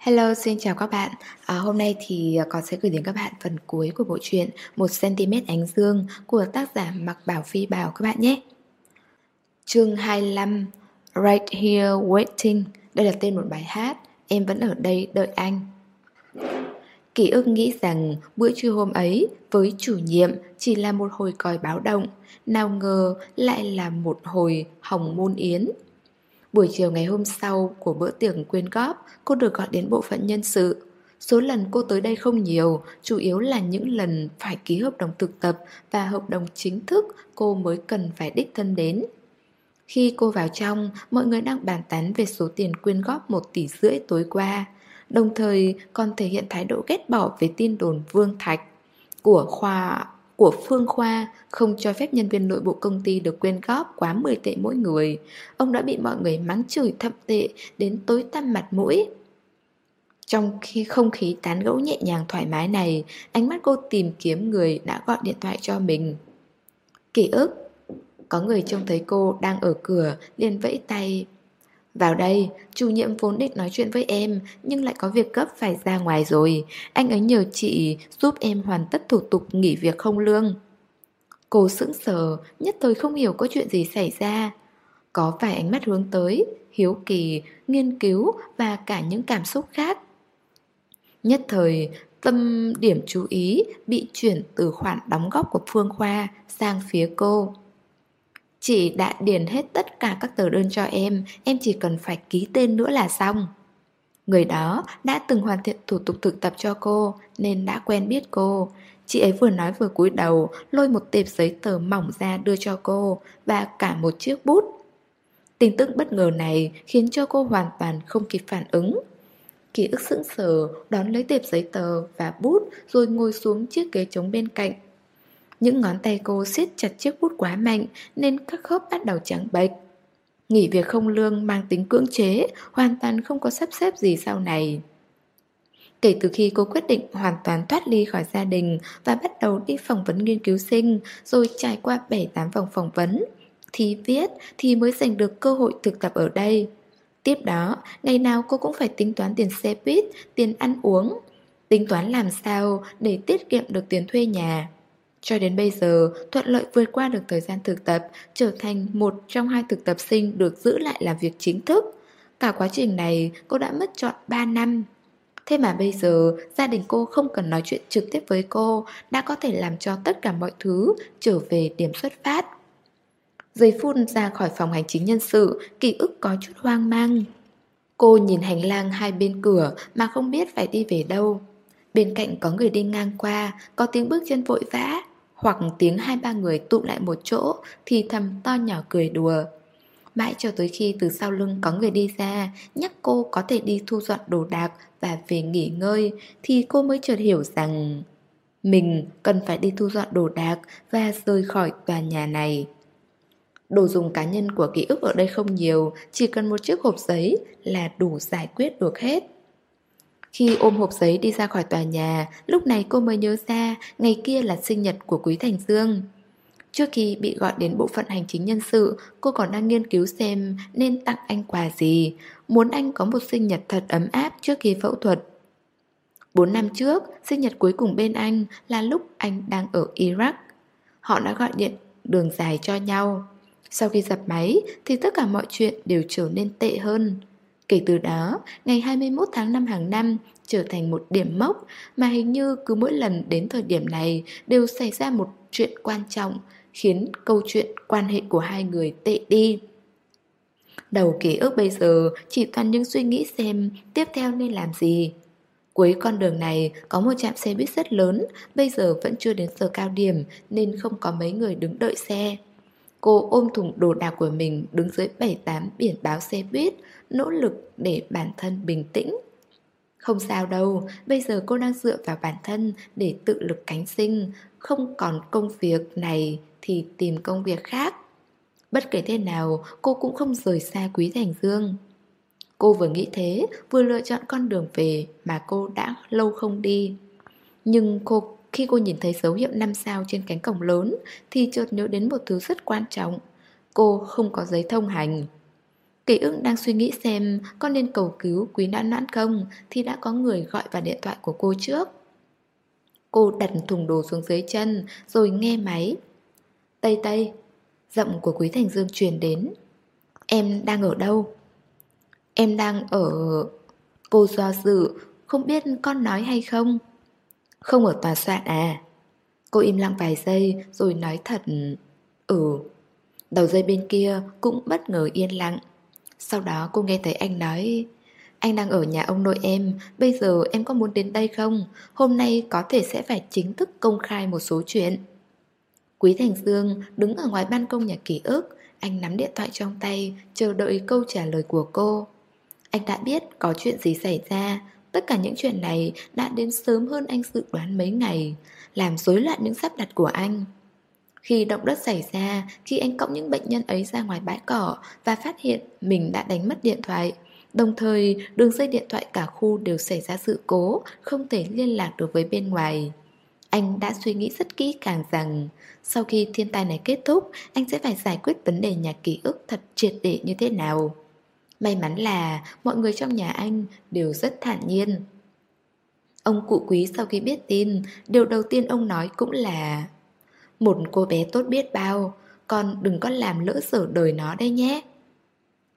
Hello, xin chào các bạn. À, hôm nay thì à, con sẽ gửi đến các bạn phần cuối của bộ truyện 1cm ánh dương của tác giả Mặc Bảo Phi Bảo các bạn nhé. Chương 25 Right Here Waiting Đây là tên một bài hát Em vẫn ở đây đợi anh Ký ức nghĩ rằng bữa trưa hôm ấy với chủ nhiệm chỉ là một hồi còi báo động, nào ngờ lại là một hồi hồng môn yến. Buổi chiều ngày hôm sau của bữa tiệc quyên góp, cô được gọi đến bộ phận nhân sự. Số lần cô tới đây không nhiều, chủ yếu là những lần phải ký hợp đồng thực tập và hợp đồng chính thức cô mới cần phải đích thân đến. Khi cô vào trong, mọi người đang bàn tán về số tiền quyên góp 1 tỷ rưỡi tối qua, đồng thời còn thể hiện thái độ ghét bỏ về tin đồn Vương Thạch của khoa của Phương Khoa không cho phép nhân viên nội bộ công ty được quyên góp quá 10 tệ mỗi người. Ông đã bị mọi người mắng chửi thậm tệ đến tối tăm mặt mũi. Trong khi không khí tán gẫu nhẹ nhàng thoải mái này, ánh mắt cô tìm kiếm người đã gọi điện thoại cho mình. Ký ức Có người trông thấy cô đang ở cửa, liền vẫy tay. Vào đây, chủ nhiệm vốn định nói chuyện với em nhưng lại có việc cấp phải ra ngoài rồi. Anh ấy nhờ chị giúp em hoàn tất thủ tục nghỉ việc không lương. Cô sững sờ, nhất thời không hiểu có chuyện gì xảy ra. Có vài ánh mắt hướng tới, hiếu kỳ, nghiên cứu và cả những cảm xúc khác. Nhất thời, tâm điểm chú ý bị chuyển từ khoản đóng góp của Phương Khoa sang phía cô. Chị đã điền hết tất cả các tờ đơn cho em, em chỉ cần phải ký tên nữa là xong. Người đó đã từng hoàn thiện thủ tục thực tập cho cô nên đã quen biết cô. Chị ấy vừa nói vừa cúi đầu, lôi một tệp giấy tờ mỏng ra đưa cho cô và cả một chiếc bút. Tin tức bất ngờ này khiến cho cô hoàn toàn không kịp phản ứng. Ký ức sững sờ đón lấy tệp giấy tờ và bút rồi ngồi xuống chiếc ghế trống bên cạnh những ngón tay cô siết chặt chiếc bút quá mạnh nên các khớp bắt đầu trắng bệch. Nghỉ việc không lương mang tính cưỡng chế, hoàn toàn không có sắp xếp gì sau này. Kể từ khi cô quyết định hoàn toàn thoát ly khỏi gia đình và bắt đầu đi phỏng vấn nghiên cứu sinh rồi trải qua 7-8 vòng phỏng vấn, thì viết thì mới giành được cơ hội thực tập ở đây. Tiếp đó, ngày nào cô cũng phải tính toán tiền xe buýt, tiền ăn uống, tính toán làm sao để tiết kiệm được tiền thuê nhà. Cho đến bây giờ, thuận lợi vượt qua được thời gian thực tập, trở thành một trong hai thực tập sinh được giữ lại làm việc chính thức. Cả quá trình này, cô đã mất trọn 3 năm. Thế mà bây giờ, gia đình cô không cần nói chuyện trực tiếp với cô, đã có thể làm cho tất cả mọi thứ trở về điểm xuất phát. Giấy phun ra khỏi phòng hành chính nhân sự, ký ức có chút hoang mang. Cô nhìn hành lang hai bên cửa mà không biết phải đi về đâu. Bên cạnh có người đi ngang qua, có tiếng bước chân vội vã, hoặc tiếng hai ba người tụ lại một chỗ thì thầm to nhỏ cười đùa. Mãi cho tới khi từ sau lưng có người đi ra nhắc cô có thể đi thu dọn đồ đạc và về nghỉ ngơi thì cô mới chợt hiểu rằng mình cần phải đi thu dọn đồ đạc và rời khỏi tòa nhà này. Đồ dùng cá nhân của ký ức ở đây không nhiều, chỉ cần một chiếc hộp giấy là đủ giải quyết được hết. Khi ôm hộp giấy đi ra khỏi tòa nhà, lúc này cô mới nhớ ra ngày kia là sinh nhật của Quý Thành Dương. Trước khi bị gọi đến bộ phận hành chính nhân sự, cô còn đang nghiên cứu xem nên tặng anh quà gì, muốn anh có một sinh nhật thật ấm áp trước khi phẫu thuật. Bốn năm trước, sinh nhật cuối cùng bên anh là lúc anh đang ở Iraq. Họ đã gọi điện đường dài cho nhau. Sau khi dập máy thì tất cả mọi chuyện đều trở nên tệ hơn. Kể từ đó, ngày 21 tháng 5 hàng năm trở thành một điểm mốc mà hình như cứ mỗi lần đến thời điểm này đều xảy ra một chuyện quan trọng khiến câu chuyện quan hệ của hai người tệ đi. Đầu ký ức bây giờ chỉ toàn những suy nghĩ xem tiếp theo nên làm gì. Cuối con đường này có một trạm xe buýt rất lớn, bây giờ vẫn chưa đến giờ cao điểm nên không có mấy người đứng đợi xe. Cô ôm thùng đồ đạc của mình đứng dưới 7-8 biển báo xe buýt, nỗ lực để bản thân bình tĩnh. Không sao đâu, bây giờ cô đang dựa vào bản thân để tự lực cánh sinh, không còn công việc này thì tìm công việc khác. Bất kể thế nào, cô cũng không rời xa Quý Thành Dương. Cô vừa nghĩ thế, vừa lựa chọn con đường về mà cô đã lâu không đi. Nhưng cô khi cô nhìn thấy dấu hiệu 5 sao trên cánh cổng lớn thì chợt nhớ đến một thứ rất quan trọng. Cô không có giấy thông hành. Kỷ ưng đang suy nghĩ xem có nên cầu cứu quý Nãn Nãn không thì đã có người gọi vào điện thoại của cô trước. Cô đặt thùng đồ xuống dưới chân rồi nghe máy. Tây Tây, giọng của Quý Thành Dương truyền đến. Em đang ở đâu? Em đang ở... Cô do dự, không biết con nói hay không? Không ở tòa soạn à? Cô im lặng vài giây rồi nói thật Ừ Đầu dây bên kia cũng bất ngờ yên lặng Sau đó cô nghe thấy anh nói, Anh đang ở nhà ông nội em, Bây giờ em có muốn đến đây không? Hôm nay có thể sẽ phải chính thức công khai một số chuyện Quý Thành Dương đứng ở ngoài ban công nhà ký ức, Anh nắm điện thoại trong tay, Chờ đợi câu trả lời của cô Anh đã biết có chuyện gì xảy ra Tất cả những chuyện này đã đến sớm hơn anh dự đoán mấy ngày, Làm rối loạn những sắp đặt của anh. Khi động đất xảy ra, Khi anh cõng những bệnh nhân ấy ra ngoài bãi cỏ Và phát hiện mình đã đánh mất điện thoại, Đồng thời đường dây điện thoại cả khu đều xảy ra sự cố, Không thể liên lạc được với bên ngoài. Anh đã suy nghĩ rất kỹ càng rằng, Sau khi thiên tai này kết thúc, Anh sẽ phải giải quyết vấn đề nhà ký ức thật triệt để như thế nào. May mắn là mọi người trong nhà anh đều rất thản nhiên. Ông cụ quý sau khi biết tin, điều đầu tiên ông nói cũng là Một cô bé tốt biết bao, con đừng có làm lỡ sở đời nó đây nhé.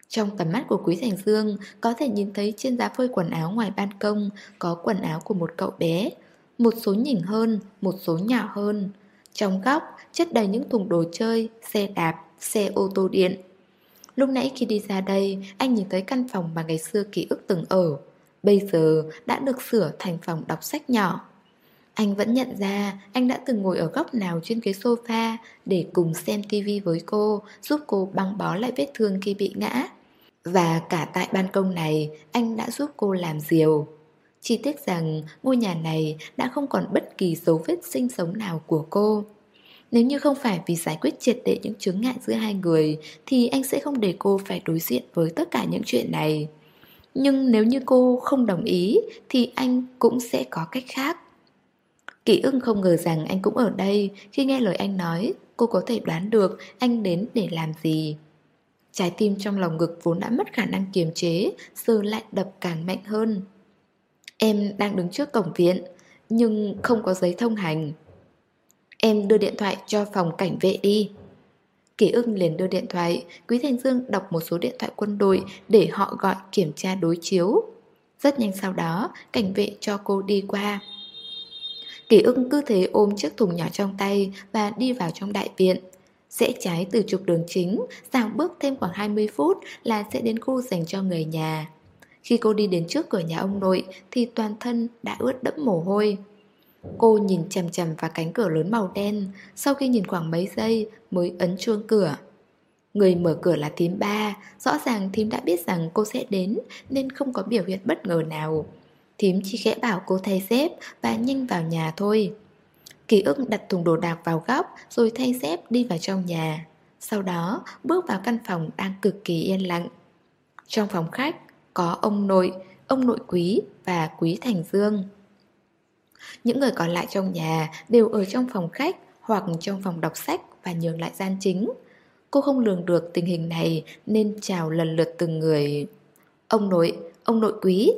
Trong tầm mắt của Quý Thành Dương có thể nhìn thấy trên giá phơi quần áo ngoài ban công có quần áo của một cậu bé. Một số nhỉnh hơn, một số nhỏ hơn. Trong góc chất đầy những thùng đồ chơi, xe đạp, xe ô tô điện. Lúc nãy khi đi ra đây, anh nhìn thấy căn phòng mà ngày xưa ký ức từng ở. Bây giờ đã được sửa thành phòng đọc sách nhỏ. Anh vẫn nhận ra anh đã từng ngồi ở góc nào trên cái sofa để cùng xem tivi với cô, giúp cô băng bó lại vết thương khi bị ngã. Và cả tại ban công này, anh đã giúp cô làm diều. Chỉ tiếc rằng ngôi nhà này đã không còn bất kỳ dấu vết sinh sống nào của cô. Nếu như không phải vì giải quyết triệt để những chướng ngại giữa hai người, Thì anh sẽ không để cô phải đối diện với tất cả những chuyện này. Nhưng nếu như cô không đồng ý, Thì anh cũng sẽ có cách khác. Kỷ ưng không ngờ rằng anh cũng ở đây. Khi nghe lời anh nói, Cô có thể đoán được anh đến để làm gì. Trái tim trong lòng ngực vốn đã mất khả năng kiềm chế, Giờ lại đập càng mạnh hơn. Em đang đứng trước cổng viện, Nhưng không có giấy thông hành. Em đưa điện thoại cho phòng cảnh vệ đi. Kỷ ưng liền đưa điện thoại, Quý Thành Dương đọc một số điện thoại quân đội Để họ gọi kiểm tra đối chiếu. Rất nhanh sau đó, Cảnh vệ cho cô đi qua. Kỷ ưng cứ thế ôm chiếc thùng nhỏ trong tay Và đi vào trong đại viện. Sẽ trái từ trục đường chính, Dạo bước thêm khoảng 20 phút Là sẽ đến khu dành cho người nhà. Khi cô đi đến trước cửa nhà ông nội Thì toàn thân đã ướt đẫm mồ hôi. Cô nhìn chằm chằm vào cánh cửa lớn màu đen Sau khi nhìn khoảng mấy giây mới ấn chuông cửa. Người mở cửa là thím ba Rõ ràng thím đã biết rằng cô sẽ đến Nên không có biểu hiện bất ngờ nào. Thím chỉ khẽ bảo cô thay dép Và nhanh vào nhà thôi. Ký ức đặt thùng đồ đạc vào góc Rồi thay dép đi vào trong nhà. Sau đó bước vào căn phòng đang cực kỳ yên lặng. Trong phòng khách có ông nội, ông nội quý và quý Thành Dương những người còn lại trong nhà đều ở trong phòng khách hoặc trong phòng đọc sách và nhường lại gian chính. Cô không lường được tình hình này nên chào lần lượt từng người. Ông nội, ông nội quý.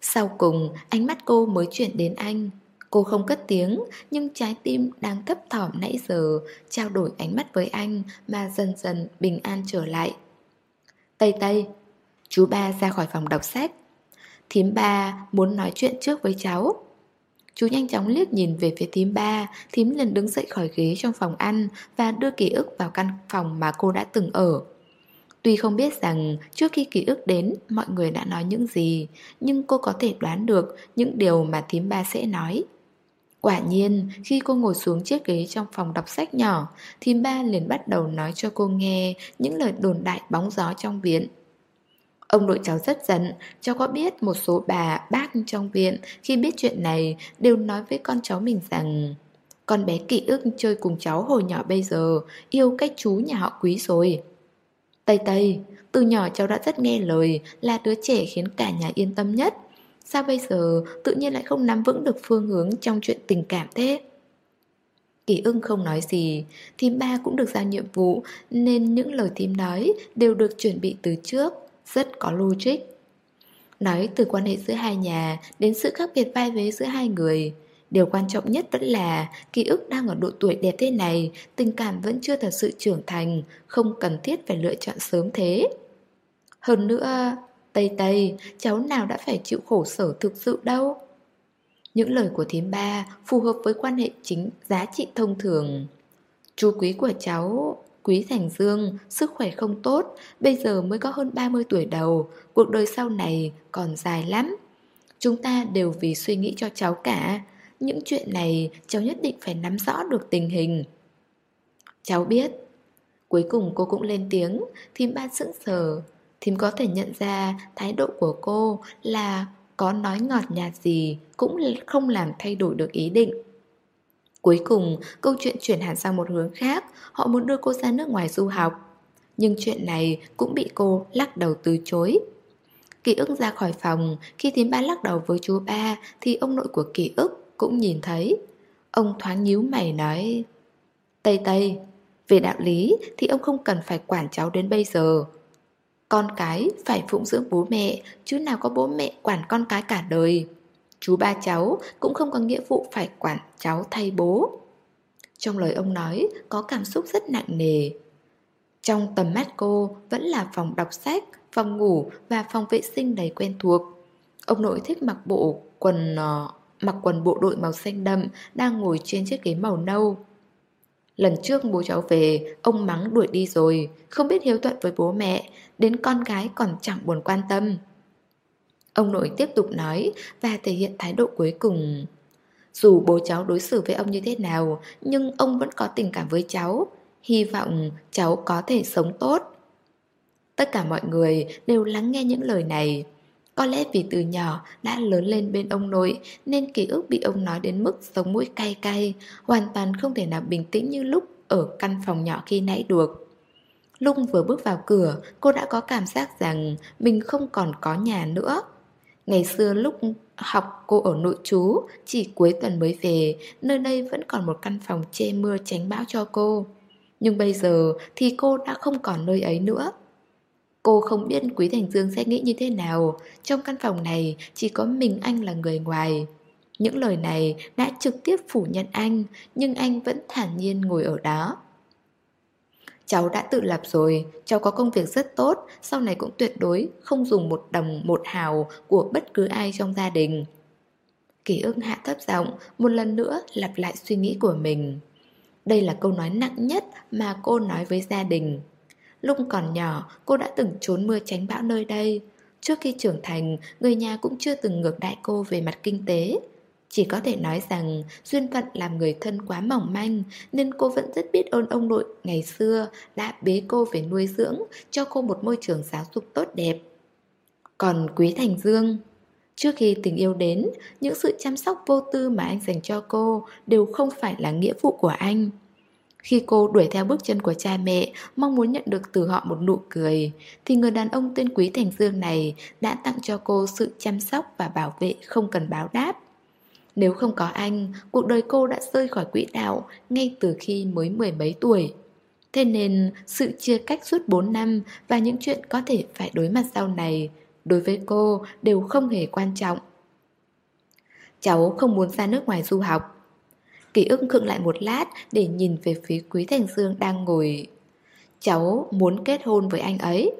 Sau cùng, ánh mắt cô mới chuyển đến anh. Cô không cất tiếng, nhưng trái tim đang thấp thỏm nãy giờ trao đổi ánh mắt với anh mà dần dần bình an trở lại. Tây Tây, chú ba ra khỏi phòng đọc sách. Thím ba muốn nói chuyện trước với cháu. Chú nhanh chóng liếc nhìn về phía thím ba Thím liền đứng dậy khỏi ghế trong phòng ăn Và đưa ký ức vào căn phòng mà cô đã từng ở. Tuy không biết rằng trước khi ký ức đến mọi người đã nói những gì Nhưng cô có thể đoán được những điều mà thím ba sẽ nói. Quả nhiên, khi cô ngồi xuống chiếc ghế trong phòng đọc sách nhỏ Thím ba liền bắt đầu nói cho cô nghe những lời đồn đại bóng gió trong viện. Ông nội cháu rất giận, cháu có biết một số bà, bác trong viện khi biết chuyện này đều nói với con cháu mình rằng Con bé kỷ ức chơi cùng cháu hồi nhỏ bây giờ, yêu cái chú nhà họ quý rồi. Tây Tây, từ nhỏ cháu đã rất nghe lời, là đứa trẻ khiến cả nhà yên tâm nhất. Sao bây giờ tự nhiên lại không nắm vững được phương hướng trong chuyện tình cảm thế? Kỳ ưng không nói gì Thím ba cũng được giao nhiệm vụ Nên những lời thím nói đều được chuẩn bị từ trước rất có logic Nói từ quan hệ giữa hai nhà Đến sự khác biệt vai vế giữa hai người Điều quan trọng nhất vẫn là ký ức đang ở độ tuổi đẹp thế này, tình cảm vẫn chưa thật sự trưởng thành, không cần thiết phải lựa chọn sớm thế. Hơn nữa, Tây Tây, cháu nào đã phải chịu khổ sở thực sự đâu. Những lời của thím ba phù hợp với quan hệ chính giá trị thông thường. Chú quý của cháu, Quý Thành Dương, sức khỏe không tốt, bây giờ mới có hơn 30 tuổi đầu, cuộc đời sau này còn dài lắm. Chúng ta đều vì suy nghĩ cho cháu cả, những chuyện này cháu nhất định phải nắm rõ được tình hình Cháu biết Cuối cùng cô cũng lên tiếng Thím ba sững sờ Thím có thể nhận ra thái độ của cô là có nói ngọt nhạt gì cũng không làm thay đổi được ý định. Cuối cùng, câu chuyện chuyển hẳn sang một hướng khác, họ muốn đưa cô ra nước ngoài du học. Nhưng chuyện này cũng bị cô lắc đầu từ chối. Ký ức ra khỏi phòng, khi thím ba lắc đầu với chú ba thì ông nội của ký ức cũng nhìn thấy. Ông thoáng nhíu mày nói Tây Tây, về đạo lý thì ông không cần phải quản cháu đến bây giờ. Con cái phải phụng dưỡng bố mẹ, chứ nào có bố mẹ quản con cái cả đời. Chú ba cháu cũng không có nghĩa vụ phải quản cháu thay bố. Trong lời ông nói có cảm xúc rất nặng nề. Trong tầm mắt cô vẫn là phòng đọc sách, phòng ngủ và phòng vệ sinh đầy quen thuộc. Ông nội thích mặc bộ quần ờ, mặc quần bộ đội màu xanh đậm, đang ngồi trên chiếc ghế màu nâu. Lần trước bố cháu về, ông mắng đuổi đi rồi, không biết hiếu thuận với bố mẹ, đến con gái còn chẳng buồn quan tâm. Ông nội tiếp tục nói và thể hiện thái độ cuối cùng. Dù bố cháu đối xử với ông như thế nào, nhưng ông vẫn có tình cảm với cháu, hy vọng cháu có thể sống tốt. Tất cả mọi người đều lắng nghe những lời này. Có lẽ vì từ nhỏ đã lớn lên bên ông nội nên ký ức bị ông nói đến mức sống mũi cay cay, hoàn toàn không thể nào bình tĩnh như lúc ở căn phòng nhỏ khi nãy được. lung vừa bước vào cửa, cô đã có cảm giác rằng mình không còn có nhà nữa. Ngày xưa lúc học cô ở nội trú, chỉ cuối tuần mới về, nơi đây vẫn còn một căn phòng che mưa tránh bão cho cô. Nhưng bây giờ thì cô đã không còn nơi ấy nữa. Cô không biết Quý Thành Dương sẽ nghĩ như thế nào Trong căn phòng này chỉ có mình anh là người ngoài Những lời này đã trực tiếp phủ nhận anh Nhưng anh vẫn thản nhiên ngồi ở đó Cháu đã tự lập rồi, cháu có công việc rất tốt. Sau này cũng tuyệt đối không dùng một đồng một hào của bất cứ ai trong gia đình. Ký ức hạ thấp giọng Một lần nữa lặp lại suy nghĩ của mình. Đây là câu nói nặng nhất mà cô nói với gia đình. Lúc còn nhỏ, cô đã từng trốn mưa tránh bão nơi đây. Trước khi trưởng thành, người nhà cũng chưa từng ngược đại cô về mặt kinh tế. Chỉ có thể nói rằng duyên phận làm người thân quá mỏng manh nên cô vẫn rất biết ơn ông nội ngày xưa đã bế cô về nuôi dưỡng, cho cô một môi trường giáo dục tốt đẹp. Còn Quý Thành Dương, trước khi tình yêu đến, những sự chăm sóc vô tư mà anh dành cho cô đều không phải là nghĩa vụ của anh. Khi cô đuổi theo bước chân của cha mẹ, mong muốn nhận được từ họ một nụ cười, thì người đàn ông tên Quý Thành Dương này đã tặng cho cô sự chăm sóc và bảo vệ không cần báo đáp. Nếu không có anh, cuộc đời cô đã rơi khỏi quỹ đạo ngay từ khi mới mười mấy tuổi. Thế nên sự chia cách suốt 4 năm và những chuyện có thể phải đối mặt sau này, đối với cô đều không hề quan trọng. Cháu không muốn ra nước ngoài du học, Ký ức khựng lại một lát để nhìn về phía Quý Thành Dương đang ngồi. Cháu muốn kết hôn với anh ấy.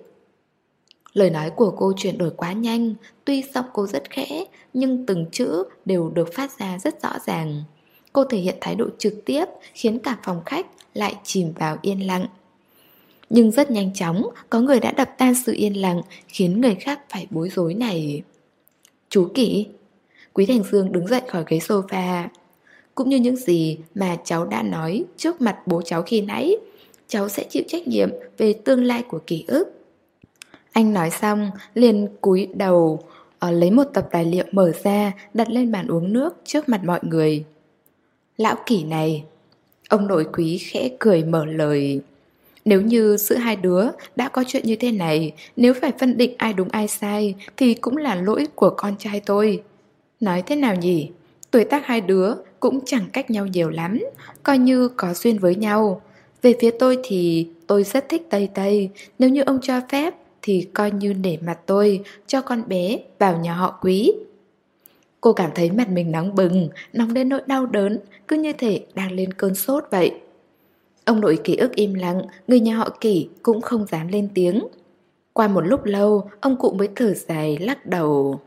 Lời nói của cô chuyển đổi quá nhanh, tuy giọng cô rất khẽ, nhưng từng chữ đều được phát ra rất rõ ràng. Cô thể hiện thái độ trực tiếp, khiến cả phòng khách lại chìm vào yên lặng. Nhưng rất nhanh chóng, có người đã đập tan sự yên lặng, khiến người khác phải bối rối này. Chú Kỷ Quý Thành Dương đứng dậy khỏi ghế sofa cũng như những gì mà cháu đã nói trước mặt bố cháu khi nãy. Cháu sẽ chịu trách nhiệm về tương lai của ký ức. Anh nói xong, liền cúi đầu, uh, lấy một tập tài liệu mở ra, đặt lên bàn uống nước trước mặt mọi người. Lão kỷ này, ông nội quý khẽ cười mở lời. Nếu như giữa hai đứa đã có chuyện như thế này, nếu phải phân định ai đúng ai sai, thì cũng là lỗi của con trai tôi. Nói thế nào nhỉ? Tuổi tác hai đứa cũng chẳng cách nhau nhiều lắm, coi như có duyên với nhau. Về phía tôi thì tôi rất thích Tây Tây, nếu như ông cho phép thì coi như để mặt tôi cho con bé vào nhà họ quý. Cô cảm thấy mặt mình nóng bừng, nóng đến nỗi đau đớn, cứ như thể đang lên cơn sốt vậy. Ông nội ký ức im lặng, người nhà họ kỷ cũng không dám lên tiếng. Qua một lúc lâu, ông cụ mới thở dài lắc đầu.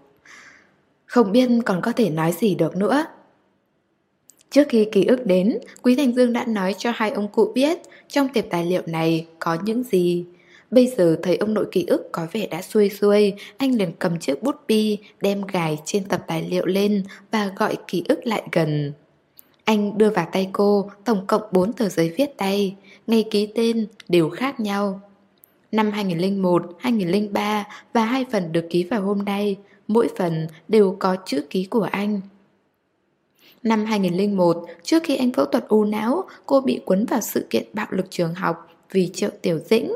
Không biết còn có thể nói gì được nữa. Trước khi ký ức đến, Quý Thành Dương đã nói cho hai ông cụ biết trong tiệp tài liệu này có những gì. Bây giờ thấy ông nội ký ức có vẻ đã xuôi xuôi, anh liền cầm chiếc bút bi, đem gài trên tập tài liệu lên và gọi ký ức lại gần. Anh đưa vào tay cô tổng cộng 4 tờ giấy viết tay, ngày ký tên đều khác nhau. Năm 2001, 2003 và hai phần được ký vào hôm nay, mỗi phần đều có chữ ký của anh. Năm 2001, trước khi anh phẫu thuật u não, cô bị cuốn vào sự kiện bạo lực trường học vì triệu tiểu dĩnh.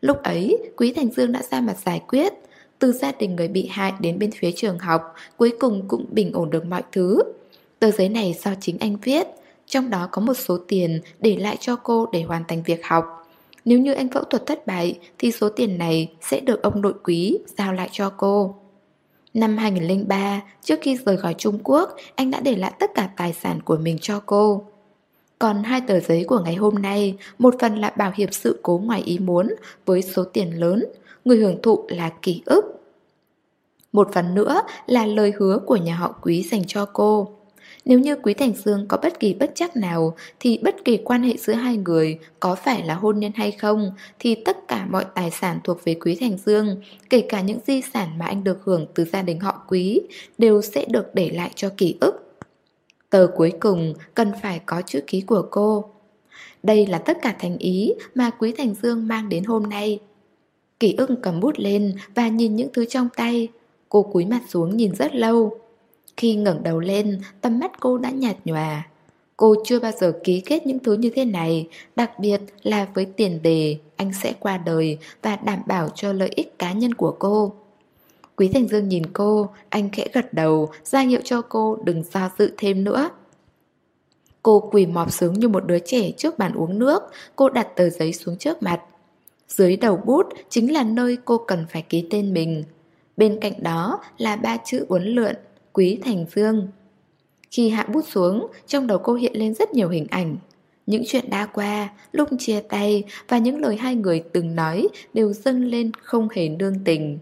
Lúc ấy, Quý Thành Dương đã ra mặt giải quyết. Từ gia đình người bị hại đến bên phía trường học, cuối cùng cũng bình ổn được mọi thứ. Tờ giấy này do chính anh viết, trong đó có một số tiền để lại cho cô để hoàn thành việc học. Nếu như anh phẫu thuật thất bại thì số tiền này sẽ được ông nội quý giao lại cho cô. Năm 2003, trước khi rời khỏi Trung Quốc, anh đã để lại tất cả tài sản của mình cho cô. Còn hai tờ giấy của ngày hôm nay, một phần là bảo hiểm sự cố ngoài ý muốn với số tiền lớn, người hưởng thụ là ký ức. Một phần nữa là lời hứa của nhà họ quý dành cho cô. Nếu như Quý Thành Dương có bất kỳ bất chắc nào thì bất kỳ quan hệ giữa hai người có phải là hôn nhân hay không thì tất cả mọi tài sản thuộc về Quý Thành Dương, kể cả những di sản mà anh được hưởng từ gia đình họ Quý, đều sẽ được để lại cho ký ức. Tờ cuối cùng cần phải có chữ ký của cô. Đây là tất cả thành ý mà Quý Thành Dương mang đến hôm nay. Kỷ ưng cầm bút lên và nhìn những thứ trong tay. Cô cúi mặt xuống nhìn rất lâu. Khi ngẩng đầu lên, tầm mắt cô đã nhạt nhòa. Cô chưa bao giờ ký kết những thứ như thế này, đặc biệt là với tiền đề anh sẽ qua đời và đảm bảo cho lợi ích cá nhân của cô. Quý Thành Dương nhìn cô, anh khẽ gật đầu, ra hiệu cho cô đừng do dự thêm nữa. Cô quỳ mọp sướng như một đứa trẻ trước bàn uống nước, cô đặt tờ giấy xuống trước mặt. Dưới đầu bút chính là nơi cô cần phải ký tên mình. Bên cạnh đó là ba chữ uốn lượn, Quý Thành Dương. Khi hạ bút xuống, trong đầu cô hiện lên rất nhiều hình ảnh. Những chuyện đã qua, lúc chia tay và những lời hai người từng nói đều dâng lên không hề nương tình.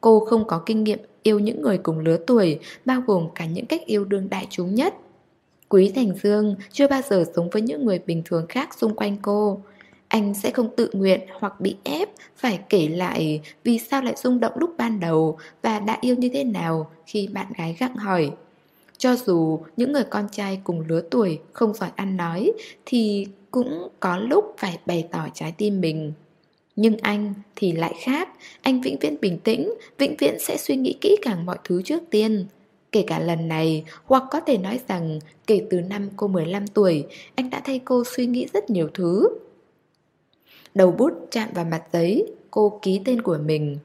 Cô không có kinh nghiệm yêu những người cùng lứa tuổi, bao gồm cả những cách yêu đương đại chúng nhất. Quý Thành Dương chưa bao giờ sống với những người bình thường khác xung quanh cô. Anh sẽ không tự nguyện hoặc bị ép phải kể lại vì sao lại rung động lúc ban đầu và đã yêu như thế nào khi bạn gái gặng hỏi. Cho dù những người con trai cùng lứa tuổi không giỏi ăn nói thì cũng có lúc phải bày tỏ trái tim mình. Nhưng anh thì lại khác, anh vĩnh viễn bình tĩnh, vĩnh viễn sẽ suy nghĩ kỹ càng mọi thứ trước tiên. Kể cả lần này, hoặc có thể nói rằng kể từ năm cô 15 tuổi, anh đã thay cô suy nghĩ rất nhiều thứ. Đầu bút chạm vào mặt giấy, cô ký tên của mình.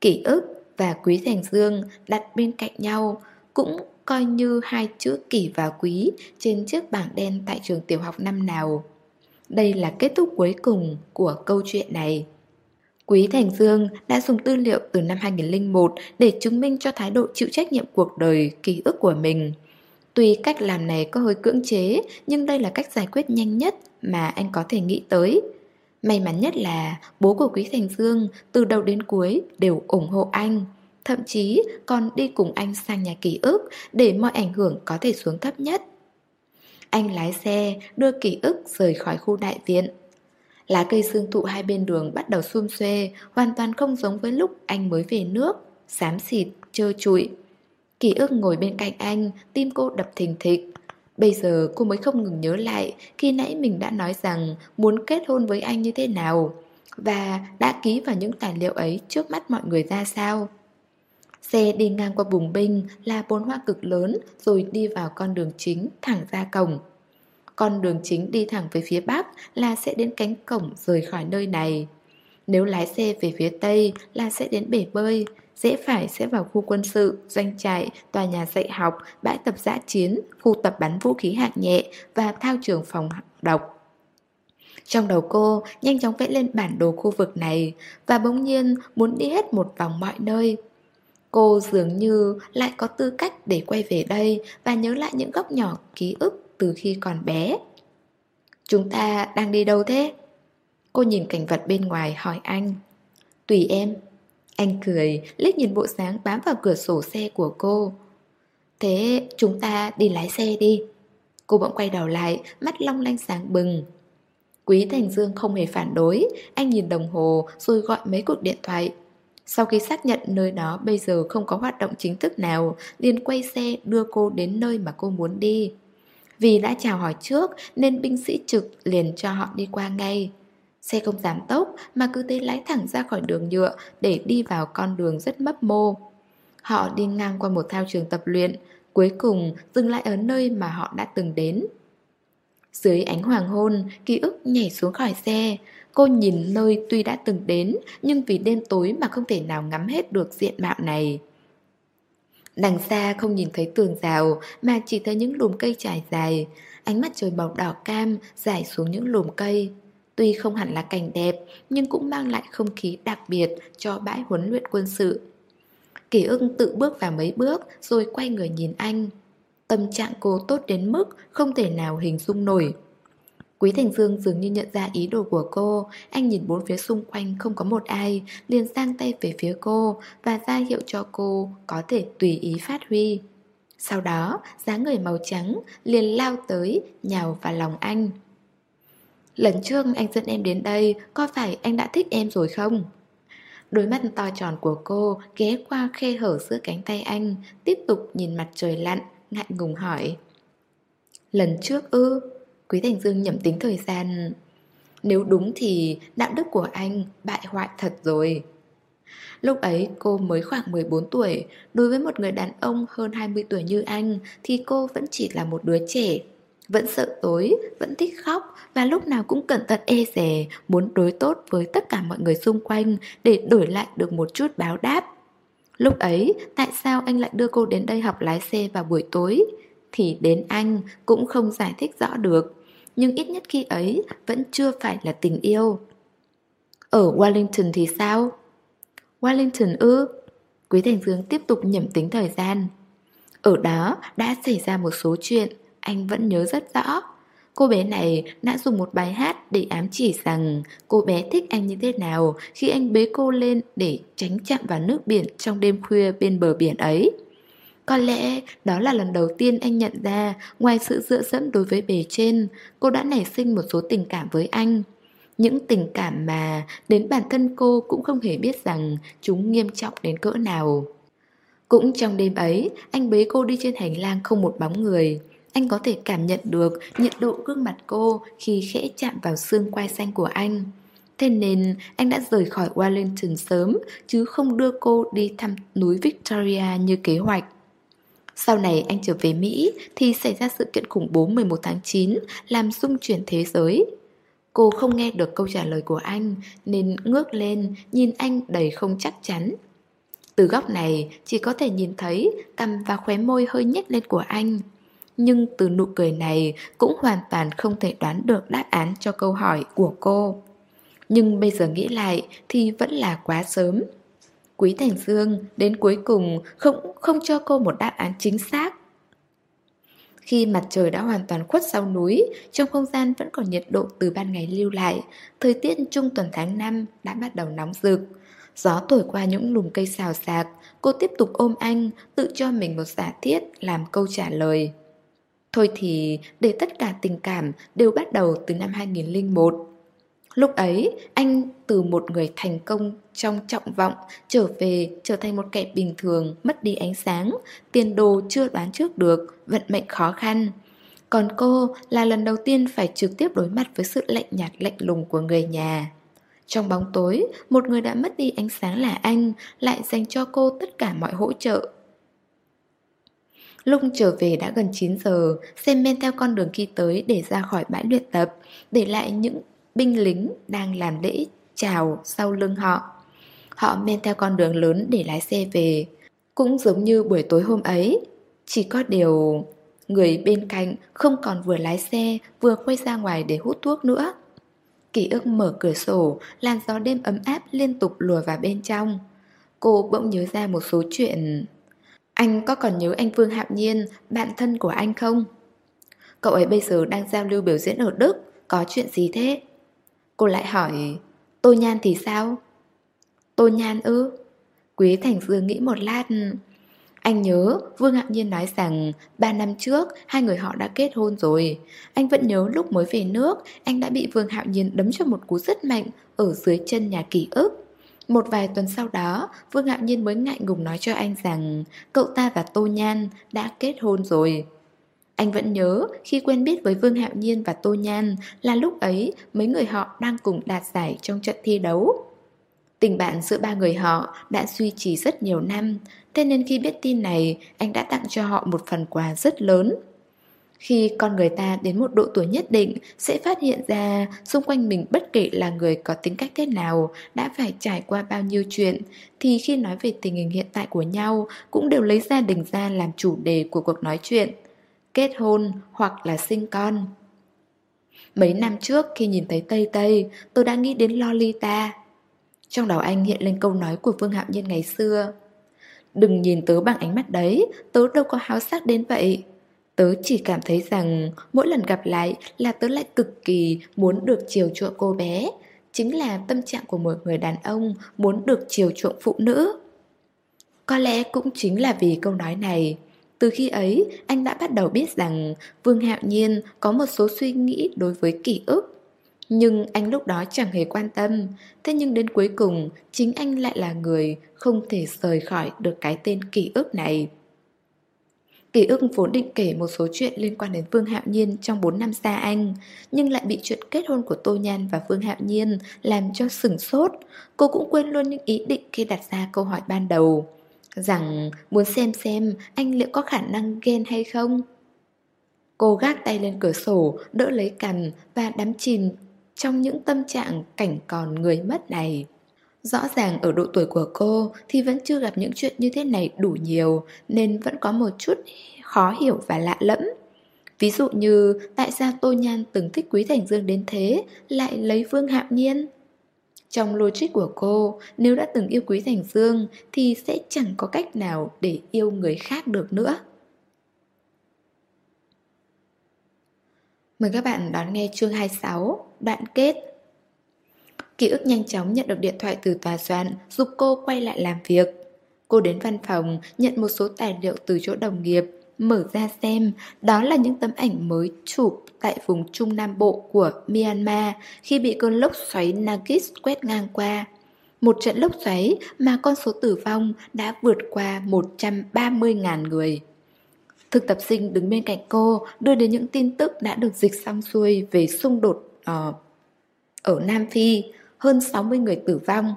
Kỷ ức và Quý Thành Dương đặt bên cạnh nhau, cũng coi như hai chữ kỷ và quý trên chiếc bảng đen tại trường tiểu học năm nào. Đây là kết thúc cuối cùng của câu chuyện này. Quý Thành Dương đã dùng tư liệu từ năm 2001 để chứng minh cho thái độ chịu trách nhiệm cuộc đời, ký ức của mình. Tuy cách làm này có hơi cưỡng chế, nhưng đây là cách giải quyết nhanh nhất mà anh có thể nghĩ tới. May mắn nhất là bố của Quý Thành Dương từ đầu đến cuối đều ủng hộ anh. Thậm chí còn đi cùng anh sang nhà ký ức để mọi ảnh hưởng có thể xuống thấp nhất. Anh lái xe đưa ký ức rời khỏi khu đại viện. Lá cây xương thụ hai bên đường bắt đầu xum xuê, hoàn toàn không giống với lúc anh mới về nước, xám xịt, trơ trụi. Ký ức ngồi bên cạnh anh, tim cô đập thình thịch. Bây giờ cô mới không ngừng nhớ lại khi nãy mình đã nói rằng muốn kết hôn với anh như thế nào và đã ký vào những tài liệu ấy trước mắt mọi người ra sao. Xe đi ngang qua bùng binh là bốn hoa cực lớn rồi đi vào con đường chính thẳng ra cổng. Con đường chính đi thẳng về phía bắc là sẽ đến cánh cổng rời khỏi nơi này. Nếu lái xe về phía tây là sẽ đến bể bơi, Dễ phải sẽ vào khu quân sự, doanh trại, tòa nhà dạy học, bãi tập giã chiến, khu tập bắn vũ khí hạng nhẹ và thao trường phòng độc. Trong đầu cô nhanh chóng vẽ lên bản đồ khu vực này và bỗng nhiên muốn đi hết một vòng mọi nơi. Cô dường như lại có tư cách để quay về đây và nhớ lại những góc nhỏ ký ức từ khi còn bé. Chúng ta đang đi đâu thế? Cô nhìn cảnh vật bên ngoài hỏi anh. Tùy em. Anh cười, liếc nhìn bộ sáng bám vào cửa sổ xe của cô. Thế chúng ta đi lái xe đi. Cô bỗng quay đầu lại, mắt long lanh sáng bừng. Quý Thành Dương không hề phản đối, anh nhìn đồng hồ rồi gọi mấy cuộc điện thoại. Sau khi xác nhận nơi đó bây giờ không có hoạt động chính thức nào, liền quay xe đưa cô đến nơi mà cô muốn đi. Vì đã chào hỏi trước nên binh sĩ trực liền cho họ đi qua ngay. Xe không giảm tốc mà cứ thế lái thẳng ra khỏi đường nhựa để đi vào con đường rất mấp mô. Họ đi ngang qua một thao trường tập luyện, cuối cùng dừng lại ở nơi mà họ đã từng đến. Dưới ánh hoàng hôn, ký ức nhảy xuống khỏi xe. Cô nhìn nơi tuy đã từng đến, nhưng vì đêm tối mà không thể nào ngắm hết được diện mạo này. Đằng xa không nhìn thấy tường rào, mà chỉ thấy những lùm cây trải dài. Ánh mắt trời màu đỏ cam dài xuống những lùm cây. Tuy không hẳn là cảnh đẹp, nhưng cũng mang lại không khí đặc biệt cho bãi huấn luyện quân sự. Kỷ ưng tự bước vào mấy bước rồi quay người nhìn anh. Tâm trạng cô tốt đến mức không thể nào hình dung nổi. Quý Thành Dương dường như nhận ra ý đồ của cô, anh nhìn bốn phía xung quanh không có một ai, liền sang tay về phía cô và ra hiệu cho cô có thể tùy ý phát huy. Sau đó, dáng người màu trắng liền lao tới, nhào vào lòng anh. Lần trước anh dẫn em đến đây, có phải anh đã thích em rồi không? Đôi mắt to tròn của cô ghé qua khe hở giữa cánh tay anh, tiếp tục nhìn mặt trời lặn, ngại ngùng hỏi. Lần trước ư? Quý Thành Dương nhẩm tính thời gian. Nếu đúng thì đạo đức của anh bại hoại thật rồi. Lúc ấy cô mới khoảng 14 tuổi, đối với một người đàn ông hơn 20 tuổi như anh thì cô vẫn chỉ là một đứa trẻ. Vẫn sợ tối, vẫn thích khóc và lúc nào cũng cẩn thận e rè, muốn đối tốt với tất cả mọi người xung quanh để đổi lại được một chút báo đáp. Lúc ấy, tại sao anh lại đưa cô đến đây học lái xe vào buổi tối? Thì đến anh cũng không giải thích rõ được. Nhưng ít nhất khi ấy vẫn chưa phải là tình yêu. Ở Wellington thì sao? Wellington ư? Quý Thành Dương tiếp tục nhẩm tính thời gian. Ở đó đã xảy ra một số chuyện, anh vẫn nhớ rất rõ. Cô bé này đã dùng một bài hát để ám chỉ rằng cô bé thích anh như thế nào khi anh bế cô lên để tránh chạm vào nước biển trong đêm khuya bên bờ biển ấy. Có lẽ đó là lần đầu tiên anh nhận ra ngoài sự dựa dẫm đối với bề trên, cô đã nảy sinh một số tình cảm với anh. Những tình cảm mà đến bản thân cô cũng không hề biết rằng chúng nghiêm trọng đến cỡ nào. Cũng trong đêm ấy, anh bế cô đi trên hành lang không một bóng người. Anh có thể cảm nhận được nhiệt độ gương mặt cô khi khẽ chạm vào xương quai xanh của anh. Thế nên anh đã rời khỏi Wellington sớm chứ không đưa cô đi thăm núi Victoria như kế hoạch. Sau này anh trở về Mỹ thì xảy ra sự kiện khủng bố 11 tháng 9 làm xung chuyển thế giới. Cô không nghe được câu trả lời của anh, nên ngước lên, nhìn anh đầy không chắc chắn. Từ góc này, chỉ có thể nhìn thấy cằm và khóe môi hơi nhếch lên của anh nhưng từ nụ cười này cũng hoàn toàn không thể đoán được đáp án cho câu hỏi của cô. Nhưng bây giờ nghĩ lại thì vẫn là quá sớm. Quý Thành Dương đến cuối cùng không không cho cô một đáp án chính xác. Khi mặt trời đã hoàn toàn khuất sau núi, trong không gian vẫn còn nhiệt độ từ ban ngày lưu lại, thời tiết trung tuần tháng 5 đã bắt đầu nóng rực. Gió thổi qua những lùm cây xào xạc, cô tiếp tục ôm anh, tự cho mình một giả thiết làm câu trả lời. Thôi thì để tất cả tình cảm đều bắt đầu từ năm 2001. Lúc ấy, anh từ một người thành công trong trọng vọng trở về trở thành một kẻ bình thường, mất đi ánh sáng, tiền đồ chưa đoán trước được, vận mệnh khó khăn. Còn cô là lần đầu tiên phải trực tiếp đối mặt với sự lạnh nhạt lạnh lùng của người nhà. Trong bóng tối, một người đã mất đi ánh sáng là anh, lại dành cho cô tất cả mọi hỗ trợ, Lúc trở về đã gần 9 giờ, xem men theo con đường khi tới để ra khỏi bãi luyện tập, để lại những binh lính đang làm lễ chào sau lưng họ. họ men theo con đường lớn để lái xe về. Cũng giống như buổi tối hôm ấy, chỉ có điều người bên cạnh không còn vừa lái xe vừa quay ra ngoài để hút thuốc nữa. Ký ức mở cửa sổ, làn gió đêm ấm áp liên tục lùa vào bên trong. Cô bỗng nhớ ra một số chuyện. Anh có còn nhớ anh Vương Hạo Nhiên, bạn thân của anh không? Cậu ấy bây giờ đang giao lưu biểu diễn ở Đức, có chuyện gì thế? Cô lại hỏi, Tô Nhan thì sao? Tô Nhan ư? Quý Thành Dương nghĩ một lát Anh nhớ Vương Hạo Nhiên nói rằng 3 năm trước hai người họ đã kết hôn rồi Anh vẫn nhớ lúc mới về nước Anh đã bị Vương Hạo Nhiên đấm cho một cú rất mạnh Ở dưới chân nhà ký ức Một vài tuần sau đó Vương Hạo Nhiên mới ngại ngùng nói cho anh rằng Cậu ta và Tô Nhan đã kết hôn rồi anh vẫn nhớ khi quen biết với Vương Hạo Nhiên và Tô Nhan là lúc ấy mấy người họ đang cùng đạt giải trong trận thi đấu. Tình bạn giữa ba người họ đã duy trì rất nhiều năm, thế nên khi biết tin này, anh đã tặng cho họ một phần quà rất lớn. Khi con người ta đến một độ tuổi nhất định sẽ phát hiện ra xung quanh mình bất kể là người có tính cách thế nào, đã phải trải qua bao nhiêu chuyện, thì khi nói về tình hình hiện tại của nhau cũng đều lấy gia đình ra làm chủ đề của cuộc nói chuyện. Kết hôn hoặc là sinh con. Mấy năm trước khi nhìn thấy Tây Tây, tôi đã nghĩ đến Lolita. Trong đầu anh hiện lên câu nói của Vương Hạo nhân ngày xưa Đừng nhìn tớ bằng ánh mắt đấy Tớ đâu có háo sắc đến vậy Tớ chỉ cảm thấy rằng mỗi lần gặp lại là tớ lại cực kỳ muốn được chiều chuộng cô bé Chính là tâm trạng của một người đàn ông muốn được chiều chuộng phụ nữ Có lẽ cũng chính là vì câu nói này từ khi ấy, anh đã bắt đầu biết rằng Vương Hạo Nhiên có một số suy nghĩ đối với ký ức. Nhưng anh lúc đó chẳng hề quan tâm. Thế nhưng đến cuối cùng, Chính anh lại là người Không thể rời khỏi được cái tên ký ức này. Ký ức vốn định kể một số chuyện liên quan đến Vương Hạo Nhiên trong 4 năm xa anh, Nhưng lại bị chuyện kết hôn của Tô Nhan và Vương Hạo Nhiên làm cho sửng sốt. Cô cũng quên luôn những ý định khi đặt ra câu hỏi ban đầu. Rằng muốn xem xem anh liệu có khả năng ghen hay không Cô gác tay lên cửa sổ, đỡ lấy cằm và đắm chìm trong những tâm trạng cảnh còn người mất này. Rõ ràng ở độ tuổi của cô thì vẫn chưa gặp những chuyện như thế này đủ nhiều nên vẫn có một chút khó hiểu và lạ lẫm. Ví dụ như tại sao Tô Nhan từng thích Quý Thành Dương đến thế lại lấy Vương Hạo Nhiên? Trong logic của cô, nếu đã từng yêu Quý Thành Dương thì sẽ chẳng có cách nào để yêu người khác được nữa. Mời các bạn đón nghe chương 26, đoạn kết. Ký ức nhanh chóng nhận được điện thoại từ tòa soạn, giúp cô quay lại làm việc. Cô đến văn phòng, nhận một số tài liệu từ chỗ đồng nghiệp, mở ra xem, đó là những tấm ảnh mới chụp tại vùng Trung Nam Bộ của Myanmar khi bị cơn lốc xoáy Nagis quét ngang qua. Một trận lốc xoáy mà con số tử vong đã vượt qua 130.000 người. Thực tập sinh đứng bên cạnh cô đưa đến những tin tức đã được dịch xong xuôi về xung đột uh, ở Nam Phi, hơn 60 người tử vong.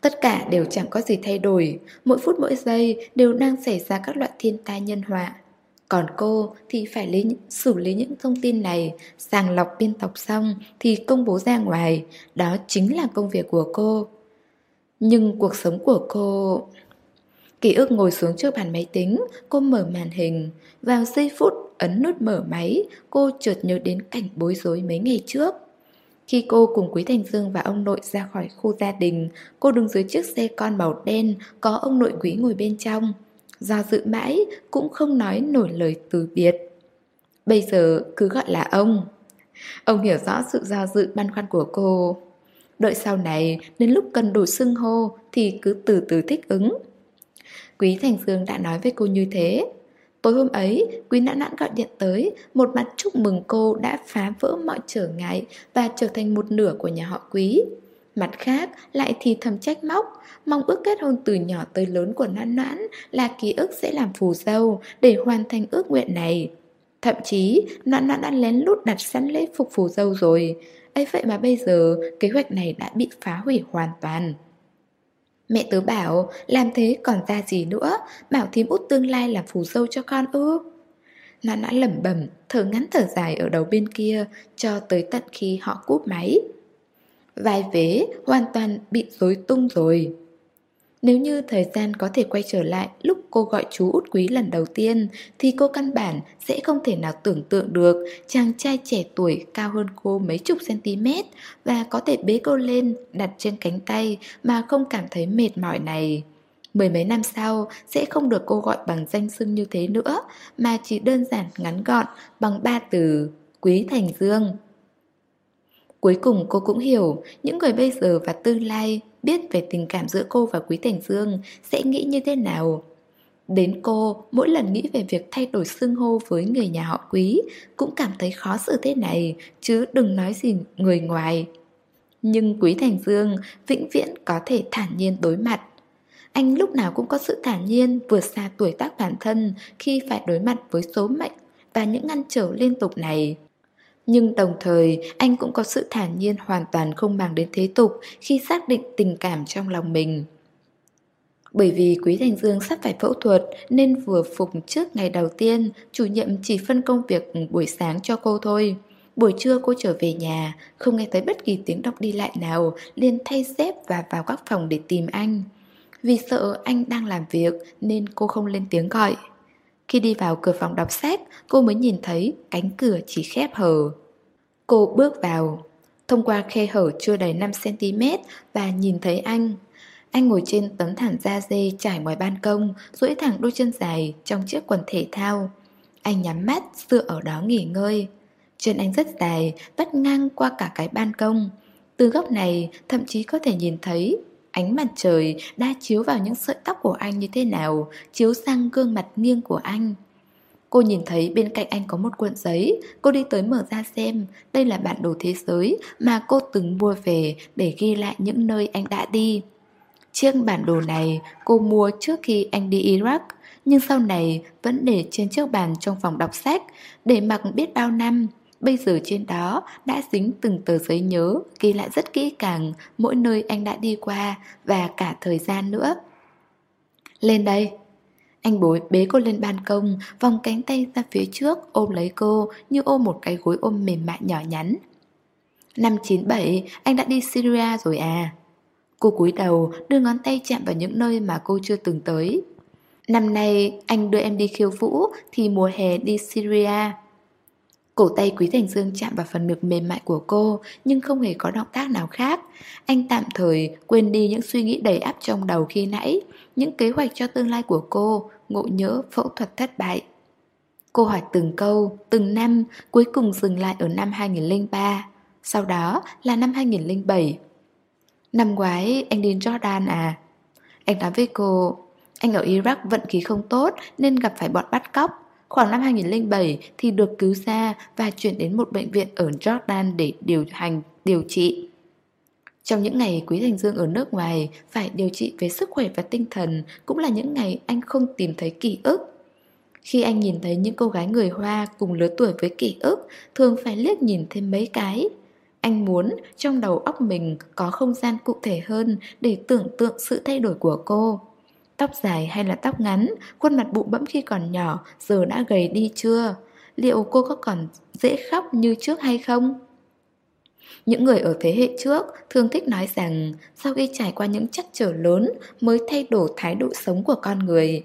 Tất cả đều chẳng có gì thay đổi, mỗi phút mỗi giây đều đang xảy ra các loại thiên tai nhân họa. Còn cô thì phải lấy, xử lý những thông tin này, sàng lọc biên tập xong thì công bố ra ngoài, đó chính là công việc của cô. Nhưng cuộc sống của cô... Ký ức ngồi xuống trước bàn máy tính, cô mở màn hình. Vào giây phút ấn nút mở máy, cô chợt nhớ đến cảnh bối rối mấy ngày trước. Khi cô cùng Quý Thành Dương và ông nội ra khỏi khu gia đình, cô đứng dưới chiếc xe con màu đen, có ông nội quý ngồi bên trong. Do dự mãi, cũng không nói nổi lời từ biệt. Bây giờ cứ gọi là ông. Ông hiểu rõ sự do dự băn khoăn của cô. Đợi sau này, đến lúc cần đổi xưng hô thì cứ từ từ thích ứng. Quý Thành Dương đã nói với cô như thế. Tối hôm ấy, Quý nãn nãn gọi điện tới, một mặt chúc mừng cô đã phá vỡ mọi trở ngại và trở thành một nửa của nhà họ Quý. Mặt khác lại thì thầm trách móc, mong ước kết hôn từ nhỏ tới lớn của nãn nãn là ký ức sẽ làm phù dâu để hoàn thành ước nguyện này. Thậm chí, nãn nãn đã lén lút đặt sẵn lễ phục phù dâu rồi. ấy vậy mà bây giờ, kế hoạch này đã bị phá hủy hoàn toàn. Mẹ tớ bảo, làm thế còn ra gì nữa? Bảo thím út tương lai làm phù dâu cho con ư Nó đã lẩm bẩm, Thở ngắn thở dài ở đầu bên kia, Cho tới tận khi họ cúp máy. Vai vế hoàn toàn bị rối tung rồi. Nếu như thời gian có thể quay trở lại lúc cô gọi chú út quý lần đầu tiên thì cô căn bản sẽ không thể nào tưởng tượng được chàng trai trẻ tuổi cao hơn cô mấy chục cm và có thể bế cô lên đặt trên cánh tay mà không cảm thấy mệt mỏi này. Mười mấy năm sau, sẽ không được cô gọi bằng danh xưng như thế nữa, mà chỉ đơn giản ngắn gọn bằng ba từ, Quý Thành Dương. Cuối cùng cô cũng hiểu những người bây giờ và tương lai biết về tình cảm giữa cô và Quý Thành Dương sẽ nghĩ như thế nào. Đến cô, mỗi lần nghĩ về việc thay đổi xưng hô với người nhà họ Quý cũng cảm thấy khó xử thế này, chứ đừng nói gì người ngoài. Nhưng Quý Thành Dương vĩnh viễn có thể thản nhiên đối mặt. Anh lúc nào cũng có sự thản nhiên vượt xa tuổi tác bản thân khi phải đối mặt với số mệnh và những ngăn trở liên tục này. Nhưng đồng thời anh cũng có sự thản nhiên hoàn toàn không mang đến thế tục khi xác định tình cảm trong lòng mình. Bởi vì Quý Thành Dương sắp phải phẫu thuật nên vừa phục trước ngày đầu tiên, chủ nhiệm chỉ phân công việc buổi sáng cho cô thôi. Buổi trưa cô trở về nhà, không nghe thấy bất kỳ tiếng động đi lại nào, liền thay dép và vào các phòng để tìm anh. Vì sợ anh đang làm việc nên cô không lên tiếng gọi. Khi đi vào cửa phòng đọc sách, cô mới nhìn thấy cánh cửa chỉ khép hờ. Cô bước vào, thông qua khe hở chưa đầy 5cm và nhìn thấy anh. Anh ngồi trên tấm thảm da dê trải ngoài ban công, duỗi thẳng đôi chân dài trong chiếc quần thể thao. Anh nhắm mắt, dựa ở đó nghỉ ngơi. Chân anh rất dài, vắt ngang qua cả cái ban công. Từ góc này, thậm chí có thể nhìn thấy ánh mặt trời đã chiếu vào những sợi tóc của anh như thế nào, chiếu sang gương mặt nghiêng của anh. Cô nhìn thấy bên cạnh anh có một cuộn giấy Cô đi tới mở ra xem Đây là bản đồ thế giới mà cô từng mua về Để ghi lại những nơi anh đã đi Chiếc bản đồ này cô mua trước khi anh đi Iraq Nhưng sau này vẫn để trên chiếc bàn trong phòng đọc sách Để mặc biết bao năm Bây giờ trên đó đã dính từng tờ giấy nhớ Ghi lại rất kỹ càng mỗi nơi anh đã đi qua Và cả thời gian nữa Lên đây anh bối bế cô lên ban công, vòng cánh tay ra phía trước, ôm lấy cô như ôm một cái gối ôm mềm mại nhỏ nhắn. Năm 97, anh đã đi Syria rồi à? Cô cúi đầu, đưa ngón tay chạm vào những nơi mà cô chưa từng tới. Năm nay, anh đưa em đi khiêu vũ, thì mùa hè đi Syria. Cổ tay Quý Thành Dương chạm vào phần ngực mềm mại của cô Nhưng không hề có động tác nào khác Anh tạm thời quên đi những suy nghĩ đầy áp trong đầu khi nãy Những kế hoạch cho tương lai của cô Ngộ nhớ phẫu thuật thất bại Cô hỏi từng câu, từng năm Cuối cùng dừng lại ở năm 2003 Sau đó là năm 2007 Năm ngoái anh đến Jordan à Anh nói với cô Anh ở Iraq vận khí không tốt Nên gặp phải bọn bắt cóc Khoảng năm 2007 thì được cứu ra và chuyển đến một bệnh viện ở Jordan để điều hành, điều trị. Trong những ngày Quý Thành Dương ở nước ngoài phải điều trị về sức khỏe và tinh thần cũng là những ngày anh không tìm thấy ký ức. Khi anh nhìn thấy những cô gái người Hoa cùng lứa tuổi với ký ức, thường phải liếc nhìn thêm mấy cái. Anh muốn trong đầu óc mình có không gian cụ thể hơn để tưởng tượng sự thay đổi của cô. Tóc dài hay là tóc ngắn, khuôn mặt bụ bẫm khi còn nhỏ, giờ đã gầy đi chưa? Liệu cô có còn dễ khóc như trước hay không? Những người ở thế hệ trước thường thích nói rằng sau khi trải qua những chắc trở lớn mới thay đổi thái độ sống của con người.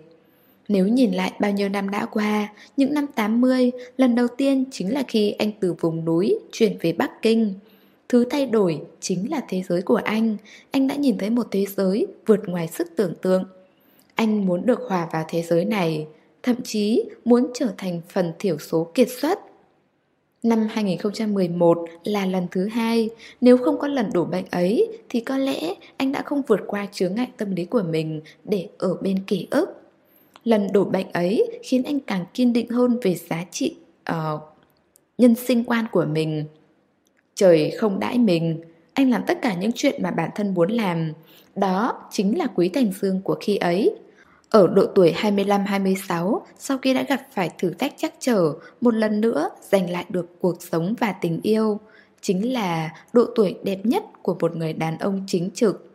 Nếu nhìn lại bao nhiêu năm đã qua, những năm 80, lần đầu tiên chính là khi anh từ vùng núi chuyển về Bắc Kinh. Thứ thay đổi chính là thế giới của anh. Anh đã nhìn thấy một thế giới vượt ngoài sức tưởng tượng. Anh muốn được hòa vào thế giới này, thậm chí muốn trở thành phần thiểu số kiệt xuất. Năm 2011 là lần thứ hai, nếu không có lần đổ bệnh ấy thì có lẽ anh đã không vượt qua chướng ngại tâm lý của mình để ở bên ký ức. Lần đổ bệnh ấy khiến anh càng kiên định hơn về giá trị uh, nhân sinh quan của mình. Trời không đãi mình, anh làm tất cả những chuyện mà bản thân muốn làm. Đó chính là quý thành dương của khi ấy. Ở độ tuổi 25-26, sau khi đã gặp phải thử thách chắc trở, một lần nữa giành lại được cuộc sống và tình yêu, chính là độ tuổi đẹp nhất của một người đàn ông chính trực.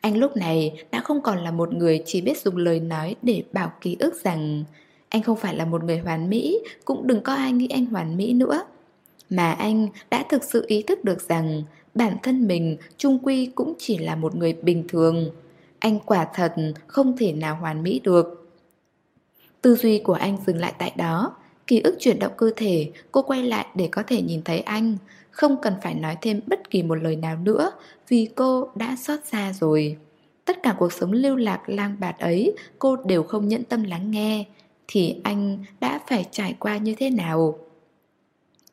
Anh lúc này đã không còn là một người chỉ biết dùng lời nói để bảo ký ức rằng anh không phải là một người hoàn mỹ, cũng đừng có ai nghĩ anh hoàn mỹ nữa. Mà anh đã thực sự ý thức được rằng bản thân mình trung quy cũng chỉ là một người bình thường. Anh quả thật không thể nào hoàn mỹ được. Tư duy của anh dừng lại tại đó, ký ức chuyển động cơ thể, cô quay lại để có thể nhìn thấy anh, không cần phải nói thêm bất kỳ một lời nào nữa vì cô đã xót xa rồi. Tất cả cuộc sống lưu lạc lang bạt ấy cô đều không nhẫn tâm lắng nghe, thì anh đã phải trải qua như thế nào?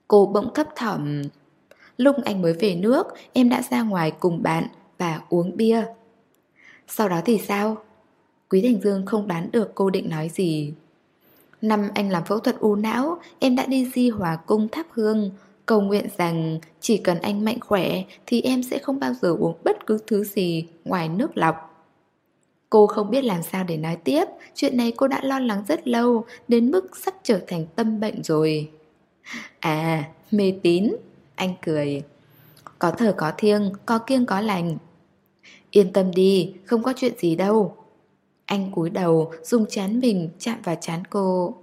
Cô bỗng thấp thỏm. Lúc anh mới về nước, em đã ra ngoài cùng bạn và uống bia. Sau đó thì sao? Quý Thành Dương không đoán được cô định nói gì. Năm anh làm phẫu thuật u não, em đã đi di hòa cung thắp hương, cầu nguyện rằng chỉ cần anh mạnh khỏe thì em sẽ không bao giờ uống bất cứ thứ gì ngoài nước lọc. Cô không biết làm sao để nói tiếp, chuyện này cô đã lo lắng rất lâu, đến mức sắp trở thành tâm bệnh rồi. À, mê tín, anh cười. Có thở có thiêng, có kiêng có lành. Yên tâm đi, không có chuyện gì đâu. Anh cúi đầu, dùng chán mình chạm vào chán cô.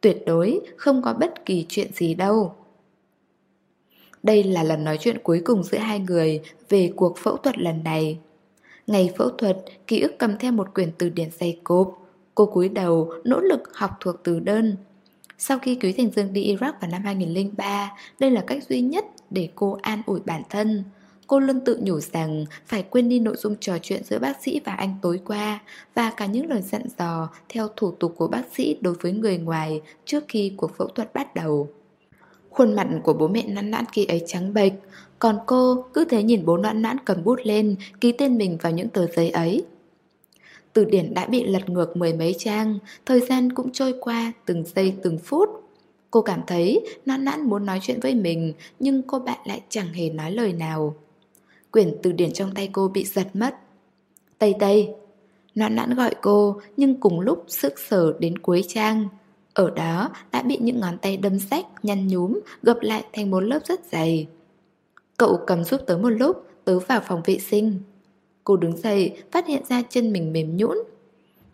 Tuyệt đối không có bất kỳ chuyện gì đâu. Đây là lần nói chuyện cuối cùng giữa hai người về cuộc phẫu thuật lần này. Ngày phẫu thuật, ký ức cầm theo một quyển từ điển dày cộp. Cô cúi đầu, nỗ lực học thuộc từ đơn. Sau khi Quý Thành Dương đi Iraq vào năm 2003, đây là cách duy nhất để cô an ủi bản thân. Cô luôn tự nhủ rằng phải quên đi nội dung trò chuyện giữa bác sĩ và anh tối qua và cả những lời dặn dò theo thủ tục của bác sĩ đối với người ngoài trước khi cuộc phẫu thuật bắt đầu. Khuôn mặt của bố mẹ nãn nãn khi ấy trắng bệch, còn cô cứ thế nhìn bố nãn nãn cầm bút lên, ký tên mình vào những tờ giấy ấy. Từ điển đã bị lật ngược mười mấy trang, thời gian cũng trôi qua từng giây từng phút. Cô cảm thấy nãn nãn muốn nói chuyện với mình, nhưng cô bạn lại chẳng hề nói lời nào. Quyển từ điển trong tay cô bị giật mất. Tây Tây, nãn nãn gọi cô, nhưng cùng lúc sức sở đến cuối trang. Ở đó đã bị những ngón tay đâm sách, nhăn nhúm, gập lại thành một lớp rất dày. Cậu cầm giúp tớ một lúc, tớ vào phòng vệ sinh. Cô đứng dậy, phát hiện ra chân mình mềm nhũn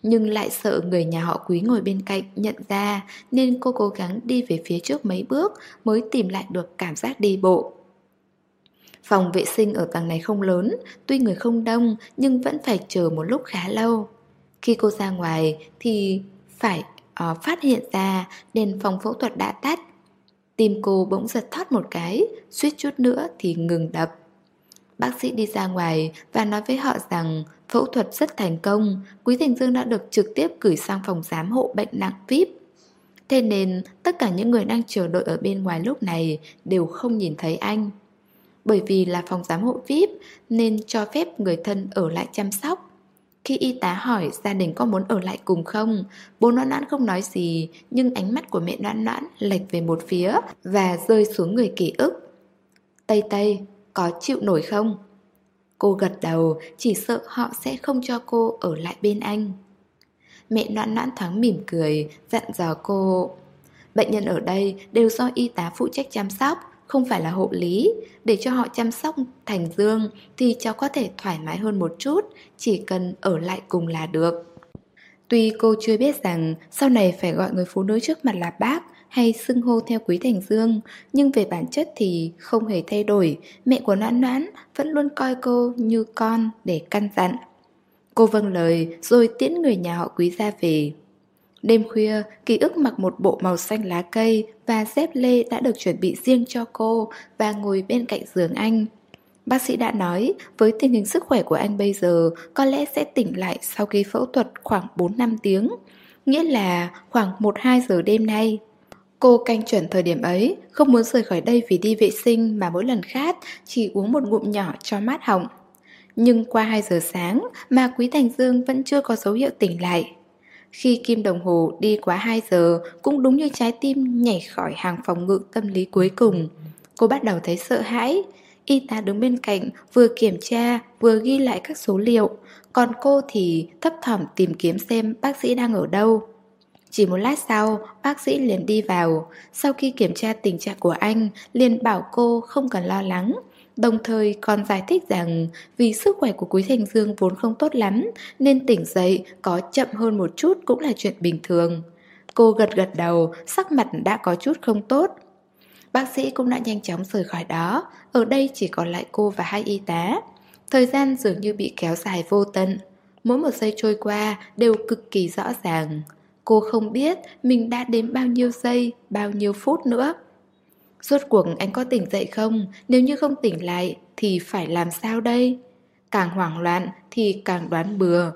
Nhưng lại sợ người nhà họ quý ngồi bên cạnh nhận ra Nên cô cố gắng đi về phía trước mấy bước Mới tìm lại được cảm giác đi bộ Phòng vệ sinh ở tầng này không lớn Tuy người không đông Nhưng vẫn phải chờ một lúc khá lâu Khi cô ra ngoài thì phải Ờ, phát hiện ra đèn phòng phẫu thuật đã tắt. Tim cô bỗng giật thót một cái, suýt chút nữa thì ngừng đập. Bác sĩ đi ra ngoài và nói với họ rằng phẫu thuật rất thành công, Quý Thành Dương đã được trực tiếp gửi sang phòng giám hộ bệnh nặng VIP. Thế nên tất cả những người đang chờ đợi ở bên ngoài lúc này đều không nhìn thấy anh. Bởi vì là phòng giám hộ VIP nên cho phép người thân ở lại chăm sóc. Khi y tá hỏi gia đình có muốn ở lại cùng không, bố noãn noãn không nói gì, nhưng ánh mắt của mẹ noãn noãn lệch về một phía và rơi xuống người ký ức. Tây Tây, có chịu nổi không? Cô gật đầu, chỉ sợ họ sẽ không cho cô ở lại bên anh. Mẹ noãn noãn thoáng mỉm cười, dặn dò cô. Bệnh nhân ở đây đều do y tá phụ trách chăm sóc, không phải là hộ lý. Để cho họ chăm sóc Thành Dương thì cháu có thể thoải mái hơn một chút, chỉ cần ở lại cùng là được. Tuy cô chưa biết rằng sau này phải gọi người phụ nữ trước mặt là bác hay xưng hô theo Quý Thành Dương, nhưng về bản chất thì không hề thay đổi, mẹ của Noãn Noãn vẫn luôn coi cô như con để căn dặn. Cô vâng lời rồi tiễn người nhà họ Quý ra về. Đêm khuya, ký ức mặc một bộ màu xanh lá cây và dép lê đã được chuẩn bị riêng cho cô và ngồi bên cạnh giường anh. Bác sĩ đã nói, với tình hình sức khỏe của anh bây giờ, có lẽ sẽ tỉnh lại sau khi phẫu thuật khoảng 4-5 tiếng, nghĩa là khoảng 1-2 giờ đêm nay. Cô canh chuẩn thời điểm ấy, không muốn rời khỏi đây vì đi vệ sinh mà mỗi lần khát chỉ uống một ngụm nhỏ cho mát họng. Nhưng qua 2 giờ sáng mà Quý Thành Dương vẫn chưa có dấu hiệu tỉnh lại. Khi kim đồng hồ đi quá 2 giờ cũng đúng như trái tim nhảy khỏi hàng phòng ngự tâm lý cuối cùng. Cô bắt đầu thấy sợ hãi. Y tá đứng bên cạnh vừa kiểm tra vừa ghi lại các số liệu. Còn cô thì thấp thỏm tìm kiếm xem bác sĩ đang ở đâu. Chỉ một lát sau, bác sĩ liền đi vào. Sau khi kiểm tra tình trạng của anh, liền bảo cô không cần lo lắng. Đồng thời còn giải thích rằng vì sức khỏe của Quý Thành Dương vốn không tốt lắm nên tỉnh dậy có chậm hơn một chút cũng là chuyện bình thường. Cô gật gật đầu, sắc mặt đã có chút không tốt. Bác sĩ cũng đã nhanh chóng rời khỏi đó. Ở đây chỉ còn lại cô và hai y tá. Thời gian dường như bị kéo dài vô tận. Mỗi một giây trôi qua đều cực kỳ rõ ràng. Cô không biết mình đã đến bao nhiêu giây, bao nhiêu phút nữa. Rốt cuộc anh có tỉnh dậy không? Nếu như không tỉnh lại thì phải làm sao đây? Càng hoảng loạn thì càng đoán bừa.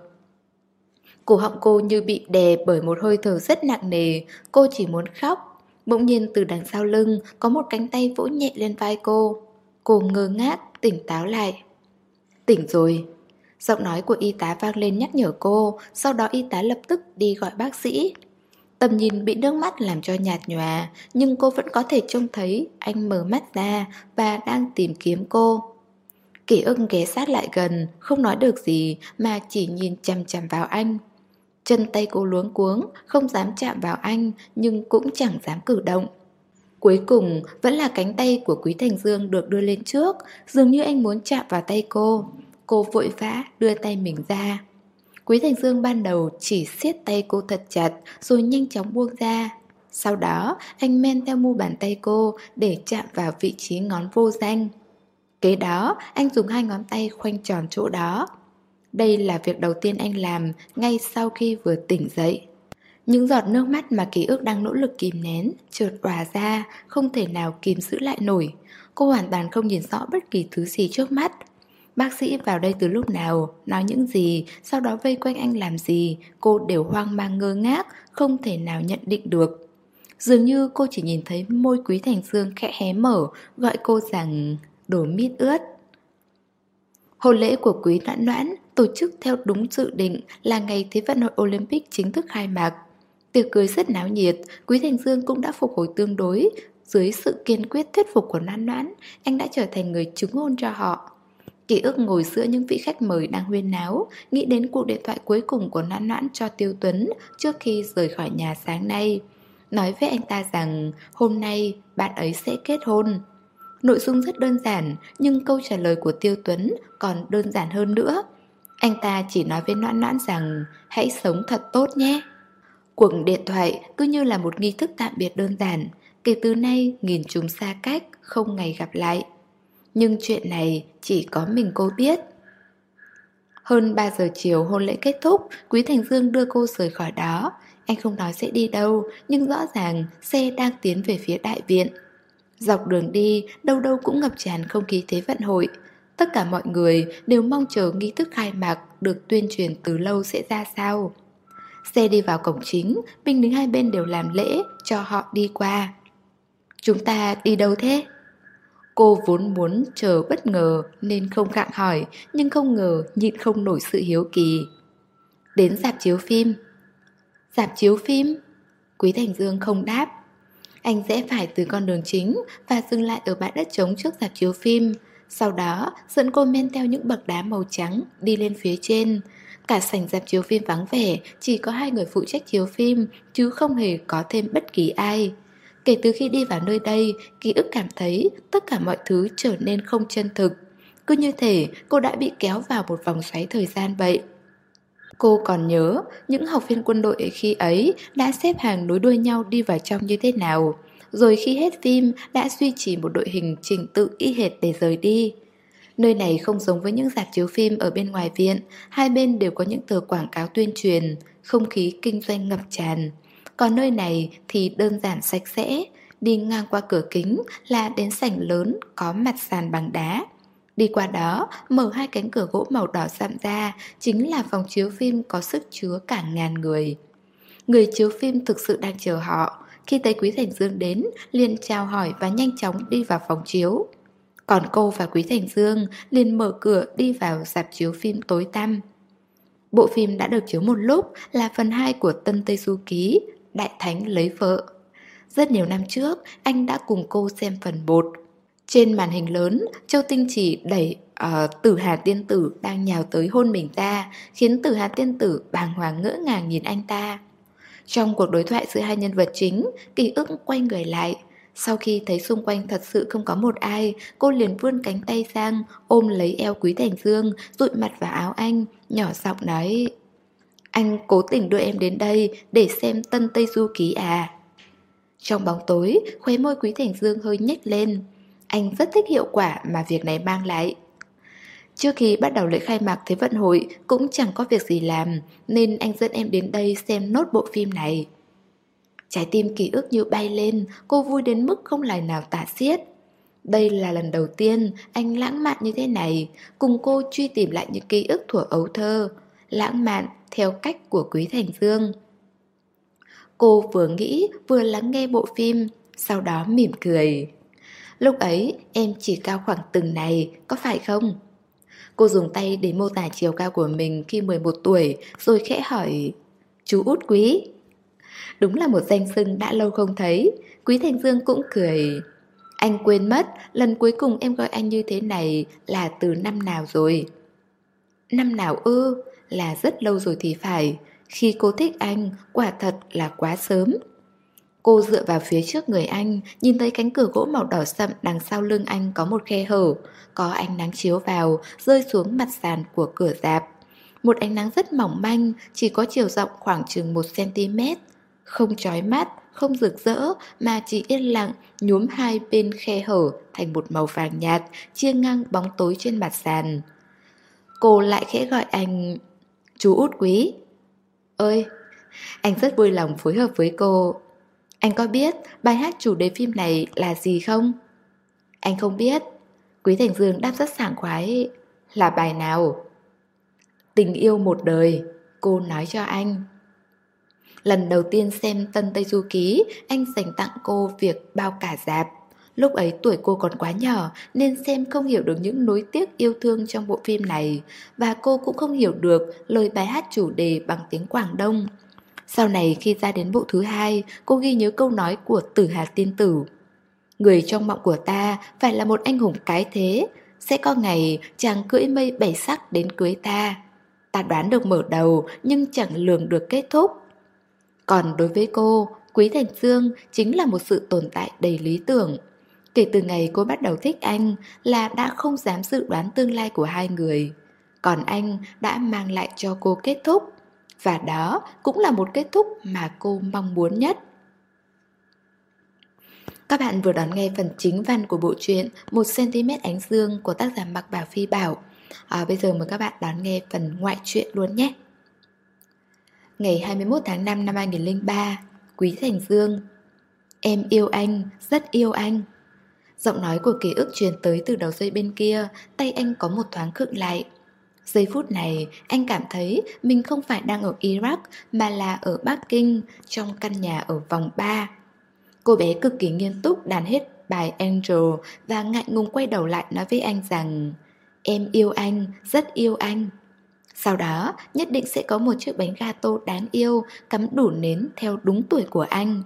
Cổ họng cô như bị đè bởi một hơi thở rất nặng nề. Cô chỉ muốn khóc. Bỗng nhiên từ đằng sau lưng có một cánh tay vỗ nhẹ lên vai cô. Cô ngơ ngác, tỉnh táo lại. Tỉnh rồi. Giọng nói của y tá vang lên nhắc nhở cô. Sau đó y tá lập tức đi gọi bác sĩ. Tầm nhìn bị nước mắt làm cho nhạt nhòa, Nhưng cô vẫn có thể trông thấy Anh mở mắt ra Và đang tìm kiếm cô. Kỷ ưng ghé sát lại gần, Không nói được gì, Mà chỉ nhìn chằm chằm vào anh. Chân tay cô luống cuống, Không dám chạm vào anh, Nhưng cũng chẳng dám cử động. Cuối cùng, vẫn là cánh tay của Quý Thành Dương được đưa lên trước, Dường như anh muốn chạm vào tay cô. Cô vội vã đưa tay mình ra. Quý Thành Dương ban đầu chỉ siết tay cô thật chặt Rồi nhanh chóng buông ra Sau đó anh men theo mu bàn tay cô Để chạm vào vị trí ngón vô danh Kế đó anh dùng hai ngón tay khoanh tròn chỗ đó Đây là việc đầu tiên anh làm Ngay sau khi vừa tỉnh dậy những giọt nước mắt mà ký ức đang nỗ lực kìm nén, trượt òa ra, không thể nào kìm giữ lại nổi. Cô hoàn toàn không nhìn rõ bất kỳ thứ gì trước mắt. Bác sĩ vào đây từ lúc nào, nói những gì, sau đó vây quanh anh làm gì, cô đều hoang mang ngơ ngác, không thể nào nhận định được. Dường như cô chỉ nhìn thấy môi quý thành dương khẽ hé mở, gọi cô rằng đồ mít ướt. Hôn lễ của quý noãn noãn tổ chức theo đúng dự định là ngày Thế vận hội Olympic chính thức khai mạc. Tiệc cưới rất náo nhiệt, Quý Thành Dương cũng đã phục hồi tương đối. Dưới sự kiên quyết thuyết phục của Noãn Noãn, anh đã trở thành người chứng hôn cho họ. Ký ức ngồi giữa những vị khách mời đang huyên náo, nghĩ đến cuộc điện thoại cuối cùng của Noãn Noãn cho Tiêu Tuấn trước khi rời khỏi nhà sáng nay. Nói với anh ta rằng hôm nay bạn ấy sẽ kết hôn. Nội dung rất đơn giản, nhưng câu trả lời của Tiêu Tuấn còn đơn giản hơn nữa. Anh ta chỉ nói với Noãn Noãn rằng hãy sống thật tốt nhé. Cuộc điện thoại cứ như là một nghi thức tạm biệt đơn giản, kể từ nay nghìn chúng xa cách, không ngày gặp lại. Nhưng chuyện này chỉ có mình cô biết. Hơn 3 giờ chiều hôn lễ kết thúc, Quý Thành Dương đưa cô rời khỏi đó. Anh không nói sẽ đi đâu, nhưng rõ ràng xe đang tiến về phía đại viện. Dọc đường đi, đâu đâu cũng ngập tràn không khí thế vận hội. Tất cả mọi người đều mong chờ nghi thức khai mạc được tuyên truyền từ lâu sẽ ra sao. Xe đi vào cổng chính, binh lính hai bên đều làm lễ cho họ đi qua. Chúng ta đi đâu thế? Cô vốn muốn chờ bất ngờ nên không gặng hỏi, nhưng không ngờ nhịn không nổi sự hiếu kỳ. Đến dạp chiếu phim. Dạp chiếu phim? Quý Thành Dương không đáp. Anh rẽ phải từ con đường chính và dừng lại ở bãi đất trống trước dạp chiếu phim. Sau đó dẫn cô men theo những bậc đá màu trắng đi lên phía trên. Cả sảnh dạp chiếu phim vắng vẻ, chỉ có hai người phụ trách chiếu phim, chứ không hề có thêm bất kỳ ai. Kể từ khi đi vào nơi đây, ký ức cảm thấy tất cả mọi thứ trở nên không chân thực. Cứ như thể cô đã bị kéo vào một vòng xoáy thời gian vậy. Cô còn nhớ những học viên quân đội khi ấy đã xếp hàng nối đuôi nhau đi vào trong như thế nào. Rồi khi hết phim đã duy trì một đội hình trình tự y hệt để rời đi. Nơi này không giống với những dạp chiếu phim ở bên ngoài viện, hai bên đều có những tờ quảng cáo tuyên truyền, không khí kinh doanh ngập tràn. Còn nơi này thì đơn giản sạch sẽ, đi ngang qua cửa kính là đến sảnh lớn có mặt sàn bằng đá. Đi qua đó, mở hai cánh cửa gỗ màu đỏ sạm ra, chính là phòng chiếu phim có sức chứa cả ngàn người. Người chiếu phim thực sự đang chờ họ, khi thấy Quý Thành Dương đến, liền chào hỏi và nhanh chóng đi vào phòng chiếu. Còn cô và Quý Thành Dương liền mở cửa đi vào dạp chiếu phim tối tăm. Bộ phim đã được chiếu một lúc là phần 2 của Tân Tây Du Ký, Đại Thánh lấy vợ. Rất nhiều năm trước, anh đã cùng cô xem phần 1. Trên màn hình lớn, Châu Tinh chỉ đẩy uh, Tử Hà Tiên Tử đang nhào tới hôn mình ta, khiến Tử Hà Tiên Tử bàng hoàng ngỡ ngàng nhìn anh ta. Trong cuộc đối thoại giữa hai nhân vật chính, ký ức quay người lại, sau khi thấy xung quanh thật sự không có một ai, cô liền vươn cánh tay sang, ôm lấy eo Quý Thành Dương, rụi mặt vào áo anh, nhỏ giọng nói anh cố tình đưa em đến đây để xem Tân Tây Du Ký à? Trong bóng tối, khóe môi Quý Thành Dương hơi nhếch lên. Anh rất thích hiệu quả mà việc này mang lại. Trước khi bắt đầu lễ khai mạc Thế vận hội cũng chẳng có việc gì làm nên anh dẫn em đến đây xem nốt bộ phim này. Trái tim ký ức như bay lên, cô vui đến mức không lời nào tả xiết. Đây là lần đầu tiên anh lãng mạn như thế này, cùng cô truy tìm lại những ký ức thuở ấu thơ, lãng mạn theo cách của Quý Thành Dương. Cô vừa nghĩ vừa lắng nghe bộ phim, sau đó mỉm cười. Lúc ấy em chỉ cao khoảng từng này, có phải không? Cô dùng tay để mô tả chiều cao của mình khi 11 tuổi rồi khẽ hỏi Chú út quý Đúng là một danh xưng đã lâu không thấy Quý Thành Dương cũng cười Anh quên mất lần cuối cùng em gọi anh như thế này là từ năm nào rồi Năm nào ư là rất lâu rồi thì phải Khi cô thích anh quả thật là quá sớm Cô dựa vào phía trước người anh, nhìn thấy cánh cửa gỗ màu đỏ sậm đằng sau lưng anh có một khe hở, có ánh nắng chiếu vào, rơi xuống mặt sàn của cửa dạp. Một ánh nắng rất mỏng manh, chỉ có chiều rộng khoảng chừng 1cm. Không chói mắt, không rực rỡ, mà chỉ yên lặng, nhuốm hai bên khe hở thành một màu vàng nhạt, chia ngang bóng tối trên mặt sàn. Cô lại khẽ gọi anh, chú út quý. Ơi, anh rất vui lòng phối hợp với cô. Anh có biết bài hát chủ đề phim này là gì không? Anh không biết. Quý Thành Dương đáp rất sảng khoái. Là bài nào? Tình yêu một đời, cô nói cho anh. Lần đầu tiên xem Tân Tây Du Ký, anh dành tặng cô việc bao cả dạp. Lúc ấy tuổi cô còn quá nhỏ nên xem không hiểu được những nối tiếc yêu thương trong bộ phim này và cô cũng không hiểu được lời bài hát chủ đề bằng tiếng Quảng Đông. Sau này khi ra đến bộ thứ hai, cô ghi nhớ câu nói của Tử Hà Tiên Tử. Người trong mộng của ta phải là một anh hùng cái thế, sẽ có ngày chàng cưỡi mây bảy sắc đến cưới ta. Ta đoán được mở đầu nhưng chẳng lường được kết thúc. Còn đối với cô, Quý Thành Dương chính là một sự tồn tại đầy lý tưởng. Kể từ ngày cô bắt đầu thích anh là đã không dám dự đoán tương lai của hai người. Còn anh đã mang lại cho cô kết thúc. Và đó cũng là một kết thúc mà cô mong muốn nhất. Các bạn vừa đón nghe phần chính văn của bộ truyện 1cm ánh dương của tác giả Mạc Bảo Phi Bảo. À, bây giờ mời các bạn đón nghe phần ngoại truyện luôn nhé. Ngày 21 tháng 5 năm 2003, Quý Thành Dương Em yêu anh, rất yêu anh. Giọng nói của ký ức truyền tới từ đầu dây bên kia, tay anh có một thoáng khựng lại. Giây phút này, anh cảm thấy mình không phải đang ở Iraq mà là ở Bắc Kinh, trong căn nhà ở vòng 3. Cô bé cực kỳ nghiêm túc đàn hết bài Angel và ngại ngùng quay đầu lại nói với anh rằng Em yêu anh, rất yêu anh. Sau đó, nhất định sẽ có một chiếc bánh gato đáng yêu cắm đủ nến theo đúng tuổi của anh.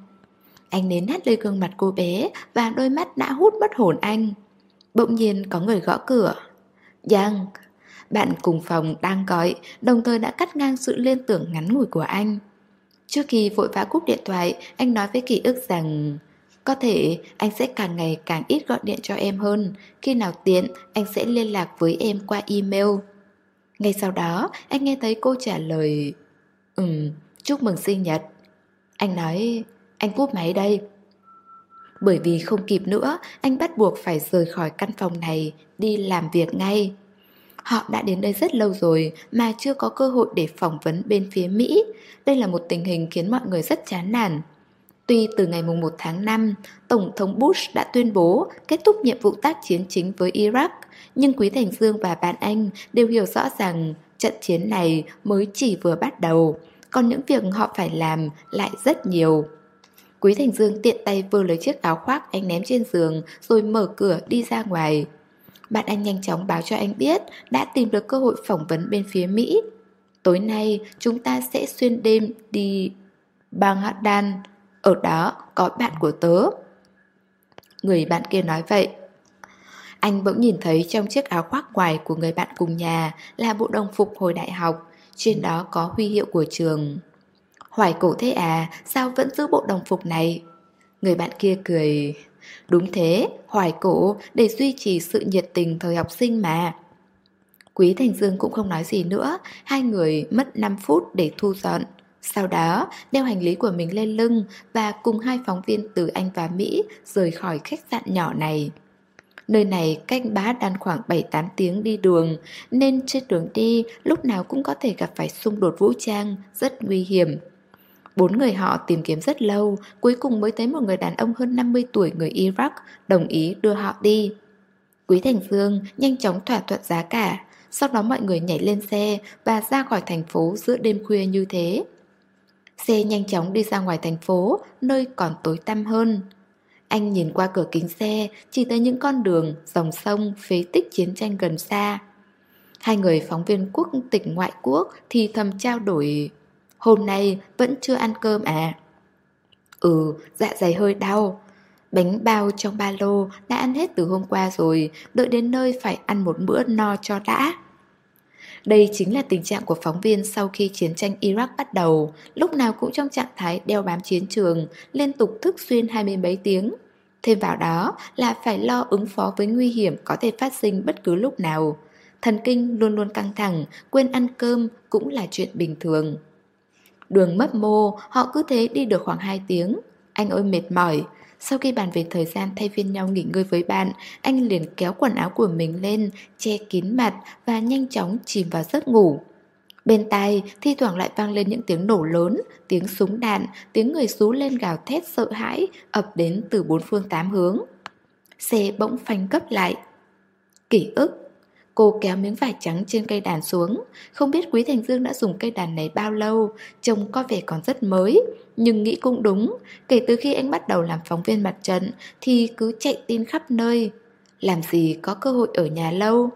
Anh nến hát lên gương mặt cô bé và đôi mắt đã hút mất hồn anh. Bỗng nhiên có người gõ cửa. Giang, bạn cùng phòng đang gọi, đồng thời đã cắt ngang sự liên tưởng ngắn ngủi của anh. Trước khi vội vã cúp điện thoại, anh nói với ký ức rằng có thể anh sẽ càng ngày càng ít gọi điện cho em hơn, khi nào tiện anh sẽ liên lạc với em qua email. Ngay sau đó, anh nghe thấy cô trả lời Ừm, chúc mừng sinh nhật. Anh nói, anh cúp máy đây. Bởi vì không kịp nữa, anh bắt buộc phải rời khỏi căn phòng này, đi làm việc ngay. Họ đã đến đây rất lâu rồi mà chưa có cơ hội để phỏng vấn bên phía Mỹ. Đây là một tình hình khiến mọi người rất chán nản. Tuy từ ngày 1 tháng 5, Tổng thống Bush đã tuyên bố kết thúc nhiệm vụ tác chiến chính với Iraq, nhưng Quý Thành Dương và bạn anh đều hiểu rõ rằng trận chiến này mới chỉ vừa bắt đầu, còn những việc họ phải làm lại rất nhiều. Quý Thành Dương tiện tay vơ lấy chiếc áo khoác anh ném trên giường rồi mở cửa đi ra ngoài. Bạn anh nhanh chóng báo cho anh biết đã tìm được cơ hội phỏng vấn bên phía Mỹ. Tối nay chúng ta sẽ xuyên đêm đi bang Hadan, ở đó có bạn của tớ. Người bạn kia nói vậy. Anh bỗng nhìn thấy trong chiếc áo khoác ngoài của người bạn cùng nhà là bộ đồng phục hồi đại học, trên đó có huy hiệu của trường. Hoài cổ thế à, sao vẫn giữ bộ đồng phục này? Người bạn kia cười, Đúng thế, hoài cổ để duy trì sự nhiệt tình thời học sinh mà. Quý Thành Dương cũng không nói gì nữa, hai người mất 5 phút để thu dọn. Sau đó, đeo hành lý của mình lên lưng và cùng hai phóng viên từ Anh và Mỹ rời khỏi khách sạn nhỏ này. Nơi này cách bá đan khoảng 7-8 tiếng đi đường, nên trên đường đi lúc nào cũng có thể gặp phải xung đột vũ trang, rất nguy hiểm. Bốn người họ tìm kiếm rất lâu, cuối cùng mới thấy một người đàn ông hơn 50 tuổi người Iraq đồng ý đưa họ đi. Quý Thành Dương nhanh chóng thỏa thuận giá cả, sau đó mọi người nhảy lên xe và ra khỏi thành phố giữa đêm khuya như thế. Xe nhanh chóng đi ra ngoài thành phố, nơi còn tối tăm hơn. Anh nhìn qua cửa kính xe, chỉ thấy những con đường, dòng sông, phế tích chiến tranh gần xa. Hai người phóng viên quốc tịch ngoại quốc thì thầm trao đổi Hôm nay vẫn chưa ăn cơm à? Ừ, dạ dày hơi đau. Bánh bao trong ba lô đã ăn hết từ hôm qua rồi, đợi đến nơi phải ăn một bữa no cho đã. Đây chính là tình trạng của phóng viên sau khi chiến tranh Iraq bắt đầu, lúc nào cũng trong trạng thái đeo bám chiến trường, liên tục thức xuyên hai mươi mấy tiếng. Thêm vào đó là phải lo ứng phó với nguy hiểm có thể phát sinh bất cứ lúc nào. Thần kinh luôn luôn căng thẳng, quên ăn cơm cũng là chuyện bình thường. Đường mấp mô, họ cứ thế đi được khoảng 2 tiếng. Anh ơi mệt mỏi. Sau khi bàn về thời gian thay phiên nhau nghỉ ngơi với bạn, anh liền kéo quần áo của mình lên, che kín mặt và nhanh chóng chìm vào giấc ngủ. Bên tai thi thoảng lại vang lên những tiếng nổ lớn, tiếng súng đạn, tiếng người rú lên gào thét sợ hãi ập đến từ bốn phương tám hướng. Xe bỗng phanh cấp lại. Kỷ ức Cô kéo miếng vải trắng trên cây đàn xuống. Không biết Quý Thành Dương đã dùng cây đàn này bao lâu, Trông có vẻ còn rất mới, Nhưng nghĩ cũng đúng. Kể từ khi anh bắt đầu làm phóng viên mặt trận, Thì cứ chạy tin khắp nơi. Làm gì có cơ hội ở nhà lâu?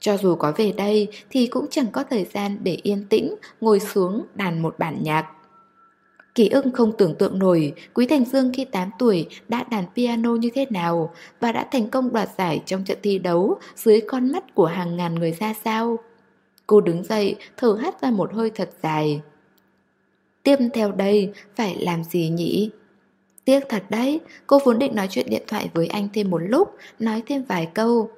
Cho dù có về đây, Thì cũng chẳng có thời gian để yên tĩnh, Ngồi xuống đàn một bản nhạc. Ký ức không tưởng tượng nổi Quý Thành Dương khi 8 tuổi đã đàn piano như thế nào và đã thành công đoạt giải trong trận thi đấu dưới con mắt của hàng ngàn người ra sao. Cô đứng dậy, thở hắt ra một hơi thật dài. Tiếp theo đây, phải làm gì nhỉ? Tiếc thật đấy, cô vốn định nói chuyện điện thoại với anh thêm một lúc, nói thêm vài câu.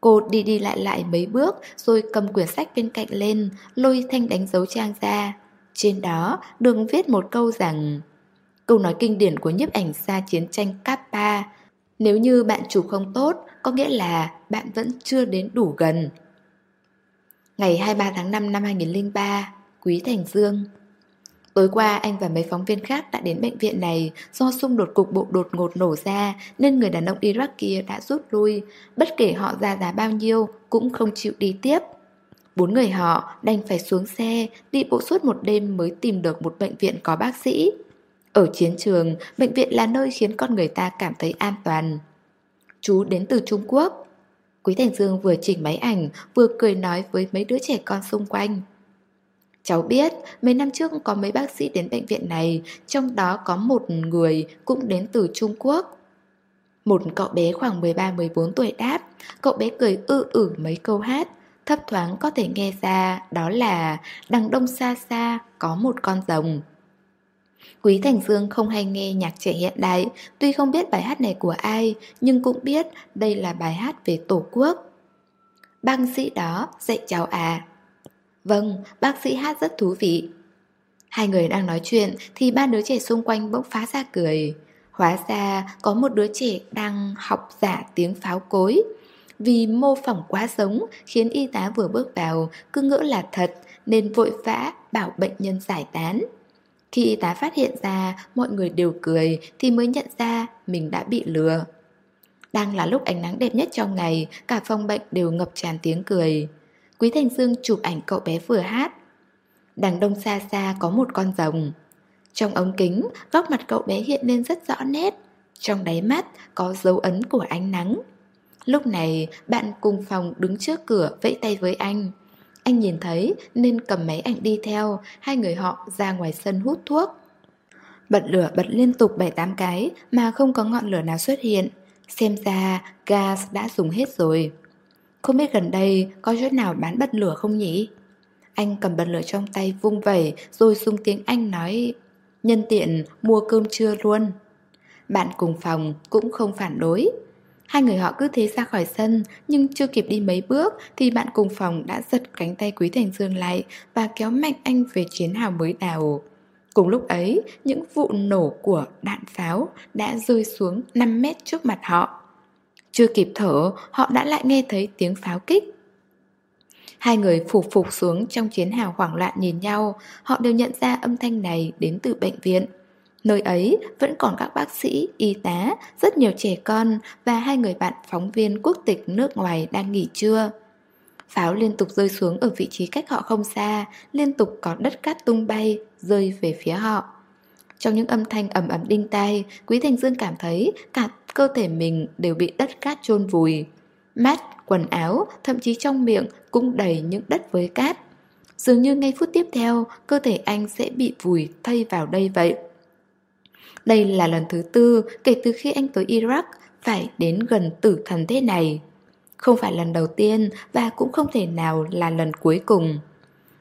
Cô đi đi lại lại mấy bước rồi cầm quyển sách bên cạnh lên, lôi thanh đánh dấu trang ra. Trên đó, đường viết một câu rằng, Câu nói kinh điển của nhiếp ảnh gia chiến tranh Kappa Nếu như bạn chụp không tốt, Có nghĩa là bạn vẫn chưa đến đủ gần Ngày 23 tháng 5 năm 2003 Quý Thành Dương Tối qua, anh và mấy phóng viên khác đã đến bệnh viện này do xung đột cục bộ đột ngột nổ ra nên người đàn ông Iraq kia đã rút lui. Bất kể họ ra giá bao nhiêu cũng không chịu đi tiếp. Bốn người họ đành phải xuống xe, đi bộ suốt một đêm mới tìm được một bệnh viện có bác sĩ. Ở chiến trường, bệnh viện là nơi khiến con người ta cảm thấy an toàn. Chú đến từ Trung Quốc. Quý Thành Dương vừa chỉnh máy ảnh, vừa cười nói với mấy đứa trẻ con xung quanh. Cháu biết, mấy năm trước có mấy bác sĩ đến bệnh viện này, trong đó có một người cũng đến từ Trung Quốc. Một cậu bé khoảng 13-14 tuổi đáp, cậu bé cười ư ử mấy câu hát, thấp thoáng có thể nghe ra đó là đằng đông xa xa có một con rồng. Quý Thành Dương không hay nghe nhạc trẻ hiện đại, tuy không biết bài hát này của ai, nhưng cũng biết đây là bài hát về Tổ quốc. Bác sĩ đó dạy cháu à. Vâng, bác sĩ hát rất thú vị. Hai người đang nói chuyện thì ba đứa trẻ xung quanh bỗng phá ra cười. Hóa ra có một đứa trẻ đang học giả tiếng pháo cối. Vì mô phỏng quá giống khiến y tá vừa bước vào cứ ngỡ là thật nên vội vã bảo bệnh nhân giải tán. Khi y tá phát hiện ra mọi người đều cười thì mới nhận ra mình đã bị lừa. Đang là lúc ánh nắng đẹp nhất trong ngày, cả phòng bệnh đều ngập tràn tiếng cười. Quý Thành Dương chụp ảnh cậu bé vừa hát. Đằng đông xa xa có một con rồng. Trong ống kính, góc mặt cậu bé hiện lên rất rõ nét. Trong đáy mắt có dấu ấn của ánh nắng. Lúc này, bạn cùng phòng đứng trước cửa vẫy tay với anh. Anh nhìn thấy nên cầm máy ảnh đi theo, hai người họ ra ngoài sân hút thuốc. Bật lửa bật liên tục 7-8 cái mà không có ngọn lửa nào xuất hiện. Xem ra gas đã dùng hết rồi. Không biết gần đây có chỗ nào bán bật lửa không nhỉ? Anh cầm bật lửa trong tay vung vẩy rồi dùng tiếng Anh nói Nhân tiện mua cơm trưa luôn. Bạn cùng phòng cũng không phản đối. Hai người họ cứ thế ra khỏi sân, nhưng chưa kịp đi mấy bước thì bạn cùng phòng đã giật cánh tay Quý Thành Dương lại và kéo mạnh anh về chiến hào mới đào. Cùng lúc ấy, những vụ nổ của đạn pháo đã rơi xuống 5 mét trước mặt họ. Chưa kịp thở, họ đã lại nghe thấy tiếng pháo kích. Hai người phục phục xuống trong chiến hào hoảng loạn nhìn nhau, họ đều nhận ra âm thanh này đến từ bệnh viện. Nơi ấy vẫn còn các bác sĩ, y tá, rất nhiều trẻ con và hai người bạn phóng viên quốc tịch nước ngoài đang nghỉ trưa. Pháo liên tục rơi xuống ở vị trí cách họ không xa, liên tục có đất cát tung bay, rơi về phía họ. Trong những âm thanh ầm ầm đinh tai, Quý Thành Dương cảm thấy cả cơ thể mình đều bị đất cát chôn vùi. Mắt, quần áo, thậm chí trong miệng cũng đầy những đất với cát. Dường như ngay phút tiếp theo, cơ thể anh sẽ bị vùi thay vào đây vậy. Đây là lần thứ tư kể từ khi anh tới Iraq phải đến gần tử thần thế này. Không phải lần đầu tiên và cũng không thể nào là lần cuối cùng.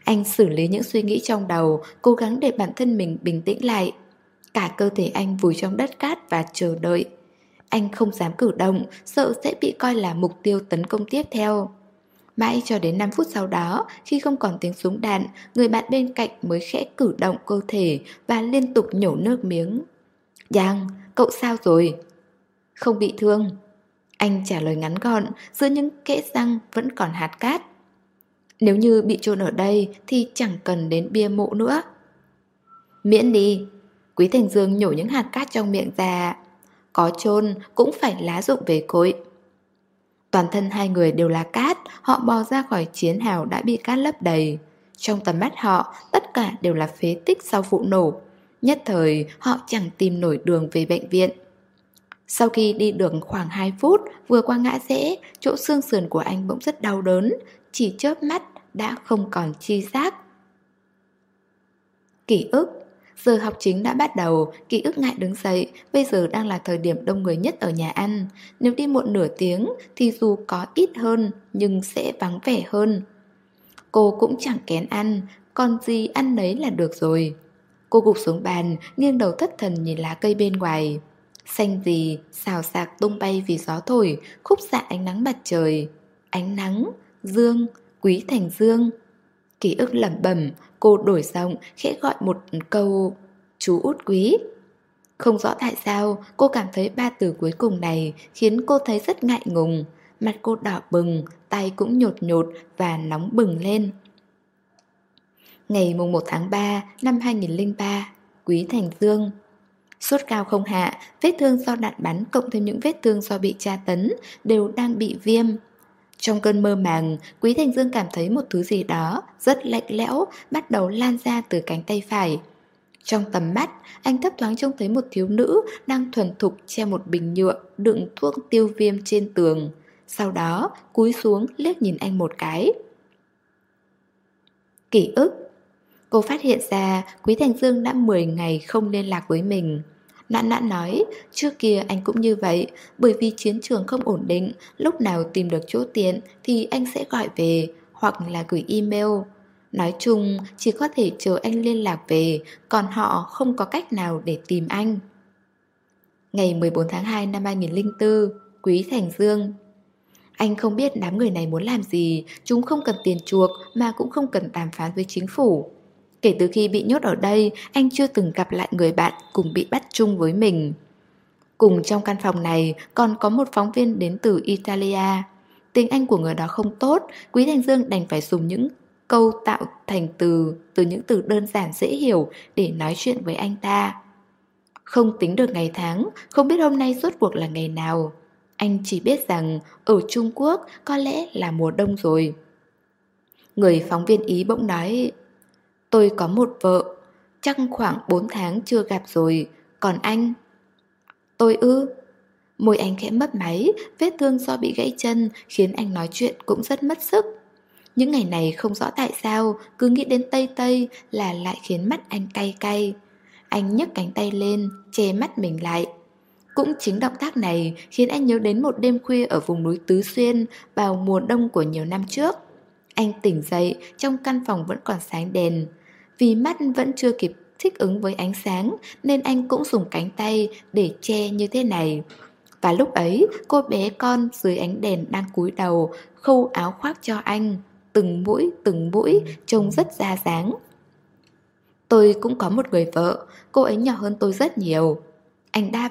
Anh xử lý những suy nghĩ trong đầu, cố gắng để bản thân mình bình tĩnh lại. Cả cơ thể anh vùi trong đất cát và chờ đợi. Anh không dám cử động, sợ sẽ bị coi là mục tiêu tấn công tiếp theo. Mãi cho đến 5 phút sau đó, khi không còn tiếng súng đạn, người bạn bên cạnh mới khẽ cử động cơ thể và liên tục nhổ nước miếng. Giang, cậu sao rồi? Không bị thương. Anh trả lời ngắn gọn, giữa những kẽ răng vẫn còn hạt cát. Nếu như bị trôn ở đây thì chẳng cần đến bia mộ nữa. Miễn đi. Quý Thành Dương nhổ những hạt cát trong miệng ra. Có trôn cũng phải lá rụng về cội. Toàn thân hai người đều là cát, họ bò ra khỏi chiến hào đã bị cát lấp đầy. Trong tầm mắt họ, tất cả đều là phế tích sau vụ nổ. Nhất thời, họ chẳng tìm nổi đường về bệnh viện. Sau khi đi được khoảng 2 phút, vừa qua ngã rẽ, chỗ xương sườn của anh bỗng rất đau đớn, chỉ chớp mắt đã không còn chi giác. Ký ức Giờ học chính đã bắt đầu, ký ức ngại đứng dậy, bây giờ đang là thời điểm đông người nhất ở nhà ăn. Nếu đi muộn nửa tiếng thì dù có ít hơn nhưng sẽ vắng vẻ hơn. Cô cũng chẳng kén ăn, còn gì ăn nấy là được rồi. Cô gục xuống bàn, nghiêng đầu thất thần nhìn lá cây bên ngoài. Xanh gì, xào xạc tung bay vì gió thổi, khúc xạ ánh nắng mặt trời. Ánh nắng, dương, quý thành dương. Ký ức lẩm bẩm, cô đổi giọng, khẽ gọi một câu chú út quý. Không rõ tại sao, cô cảm thấy ba từ cuối cùng này khiến cô thấy rất ngại ngùng. Mặt cô đỏ bừng, tay cũng nhột nhột và nóng bừng lên. Ngày mùng 1 tháng 3 năm 2003, Quý Thành Dương Sốt cao không hạ, vết thương do đạn bắn cộng thêm những vết thương do bị tra tấn đều đang bị viêm. Trong cơn mơ màng, Quý Thành Dương cảm thấy một thứ gì đó rất lạnh lẽo bắt đầu lan ra từ cánh tay phải. Trong tầm mắt, anh thấp thoáng trông thấy một thiếu nữ đang thuần thục che một bình nhựa đựng thuốc tiêu viêm trên tường. Sau đó, cúi xuống liếc nhìn anh một cái. Ký ức Cô phát hiện ra Quý Thành Dương đã 10 ngày không liên lạc với mình. Nạn nạn nói, trước kia anh cũng như vậy, bởi vì chiến trường không ổn định, lúc nào tìm được chỗ tiện thì anh sẽ gọi về, hoặc là gửi email. Nói chung, chỉ có thể chờ anh liên lạc về, còn họ không có cách nào để tìm anh. Ngày 14 tháng 2 năm 2004, Quý Thành Dương Anh không biết đám người này muốn làm gì, chúng không cần tiền chuộc mà cũng không cần đàm phán với chính phủ. Kể từ khi bị nhốt ở đây, anh chưa từng gặp lại người bạn cùng bị bắt chung với mình. Cùng trong căn phòng này còn có một phóng viên đến từ Italia. Tiếng Anh của người đó không tốt, Quý Thành Dương đành phải dùng những câu tạo thành từ từ những từ đơn giản dễ hiểu để nói chuyện với anh ta. Không tính được ngày tháng, không biết hôm nay rốt cuộc là ngày nào. Anh chỉ biết rằng ở Trung Quốc có lẽ là mùa đông rồi. Người phóng viên Ý bỗng nói Tôi có một vợ, chắc khoảng 4 tháng chưa gặp rồi, còn anh? Tôi ư? Môi anh khẽ mất máy, vết thương do bị gãy chân khiến anh nói chuyện cũng rất mất sức. Những ngày này không rõ tại sao, cứ nghĩ đến Tây Tây là lại khiến mắt anh cay cay. Anh nhấc cánh tay lên, che mắt mình lại. Cũng chính động tác này khiến anh nhớ đến một đêm khuya ở vùng núi Tứ Xuyên vào mùa đông của nhiều năm trước. Anh tỉnh dậy, trong căn phòng vẫn còn sáng đèn. Vì mắt vẫn chưa kịp thích ứng với ánh sáng nên anh cũng dùng cánh tay để che như thế này. Và lúc ấy, cô bé con dưới ánh đèn đang cúi đầu, khâu áo khoác cho anh, từng mũi từng mũi trông rất ra dáng. Tôi cũng có một người vợ, cô ấy nhỏ hơn tôi rất nhiều. Anh đáp,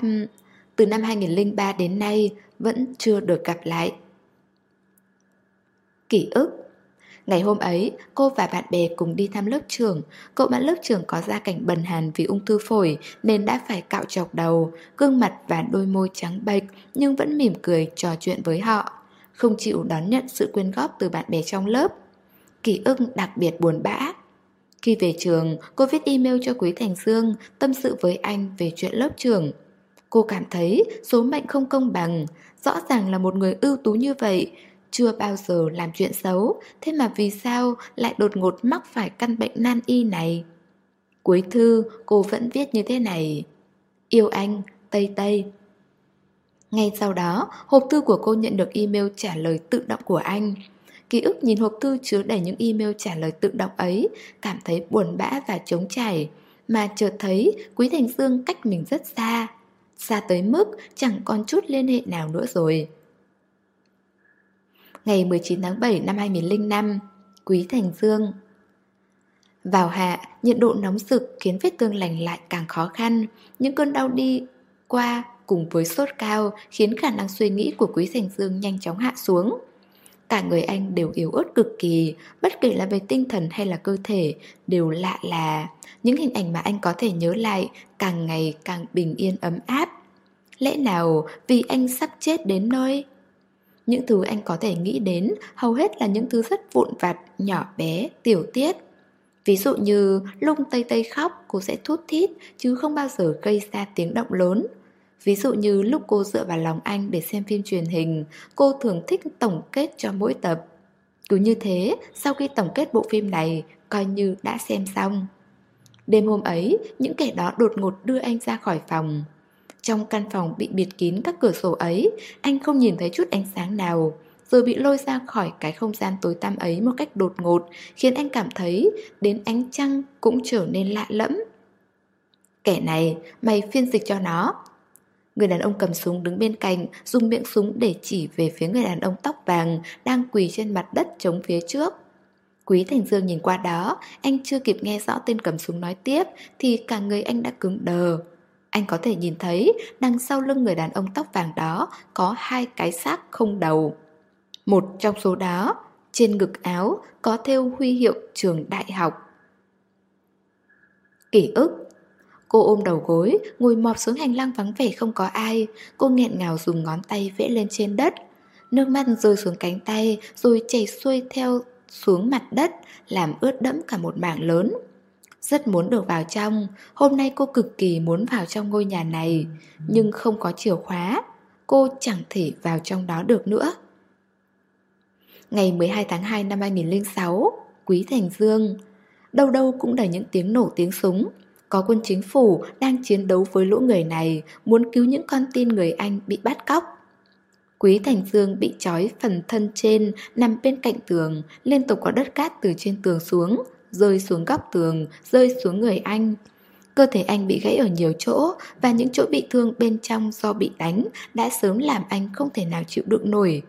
từ năm 2003 đến nay vẫn chưa được gặp lại. Kỷ ức Ngày hôm ấy, cô và bạn bè cùng đi thăm lớp trưởng. Cậu bạn lớp trưởng có gia cảnh bần hàn vì ung thư phổi nên đã phải cạo chọc đầu, gương mặt và đôi môi trắng bệch nhưng vẫn mỉm cười trò chuyện với họ. Không chịu đón nhận sự quyên góp từ bạn bè trong lớp. Kỳ ức đặc biệt buồn bã. Khi về trường, cô viết email cho Quý Thành Dương tâm sự với anh về chuyện lớp trưởng. Cô cảm thấy số mệnh không công bằng, rõ ràng là một người ưu tú như vậy, chưa bao giờ làm chuyện xấu, thế mà vì sao lại đột ngột mắc phải căn bệnh nan y này? Cuối thư, cô vẫn viết như thế này. Yêu anh, Tây Tây. Ngay sau đó, hộp thư của cô nhận được email trả lời tự động của anh. Ký ức nhìn hộp thư chứa đầy những email trả lời tự động ấy, cảm thấy buồn bã và trống chảy mà chợt thấy Quý Thành Dương cách mình rất xa. Xa tới mức chẳng còn chút liên hệ nào nữa rồi ngày 19 tháng 7 năm 2005, Quý Thành Dương. Vào hạ, nhiệt độ nóng rực khiến vết thương lành lại càng khó khăn, những cơn đau đi qua cùng với sốt cao khiến khả năng suy nghĩ của Quý Thành Dương nhanh chóng hạ xuống. Cả người anh đều yếu ớt cực kỳ, bất kể là về tinh thần hay là cơ thể, đều lạ là những hình ảnh mà anh có thể nhớ lại càng ngày càng bình yên ấm áp. Lẽ nào vì anh sắp chết đến nơi? Những thứ anh có thể nghĩ đến hầu hết là những thứ rất vụn vặt, nhỏ bé, tiểu tiết. Ví dụ như lung tây tây khóc cô sẽ thút thít chứ không bao giờ gây ra tiếng động lớn. Ví dụ như lúc cô dựa vào lòng anh để xem phim truyền hình, cô thường thích tổng kết cho mỗi tập. Cứ như thế, sau khi tổng kết bộ phim này, coi như đã xem xong. Đêm hôm ấy, những kẻ đó đột ngột đưa anh ra khỏi phòng. Trong căn phòng bị biệt kín các cửa sổ ấy, anh không nhìn thấy chút ánh sáng nào, rồi bị lôi ra khỏi cái không gian tối tăm ấy một cách đột ngột, khiến anh cảm thấy đến ánh trăng cũng trở nên lạ lẫm. Kẻ này, mày phiên dịch cho nó. Người đàn ông cầm súng đứng bên cạnh, dùng miệng súng để chỉ về phía người đàn ông tóc vàng đang quỳ trên mặt đất chống phía trước. Quý Thành Dương nhìn qua đó, anh chưa kịp nghe rõ tên cầm súng nói tiếp thì cả người anh đã cứng đờ. Anh có thể nhìn thấy đằng sau lưng người đàn ông tóc vàng đó có hai cái xác không đầu. Một trong số đó, trên ngực áo có thêu huy hiệu trường đại học. Kỷ ức Cô ôm đầu gối, ngồi mọp xuống hành lang vắng vẻ không có ai. Cô nghẹn ngào dùng ngón tay vẽ lên trên đất. Nước mắt rơi xuống cánh tay rồi chảy xuôi theo xuống mặt đất, làm ướt đẫm cả một mảng lớn. Rất muốn được vào trong. Hôm nay cô cực kỳ muốn vào trong ngôi nhà này Nhưng không có chìa khóa. Cô chẳng thể vào trong đó được nữa. Ngày 12 tháng 2 năm 2006 Quý Thành Dương. Đâu đâu cũng đầy những tiếng nổ tiếng súng. Có quân chính phủ đang chiến đấu với lũ người này Muốn cứu những con tin người Anh bị bắt cóc. Quý Thành Dương bị trói phần thân trên nằm bên cạnh tường, liên tục có đất cát từ trên tường xuống, rơi xuống góc tường, rơi xuống người anh. Cơ thể anh bị gãy ở nhiều chỗ và những chỗ bị thương bên trong do bị đánh đã sớm làm anh không thể nào chịu đựng nổi.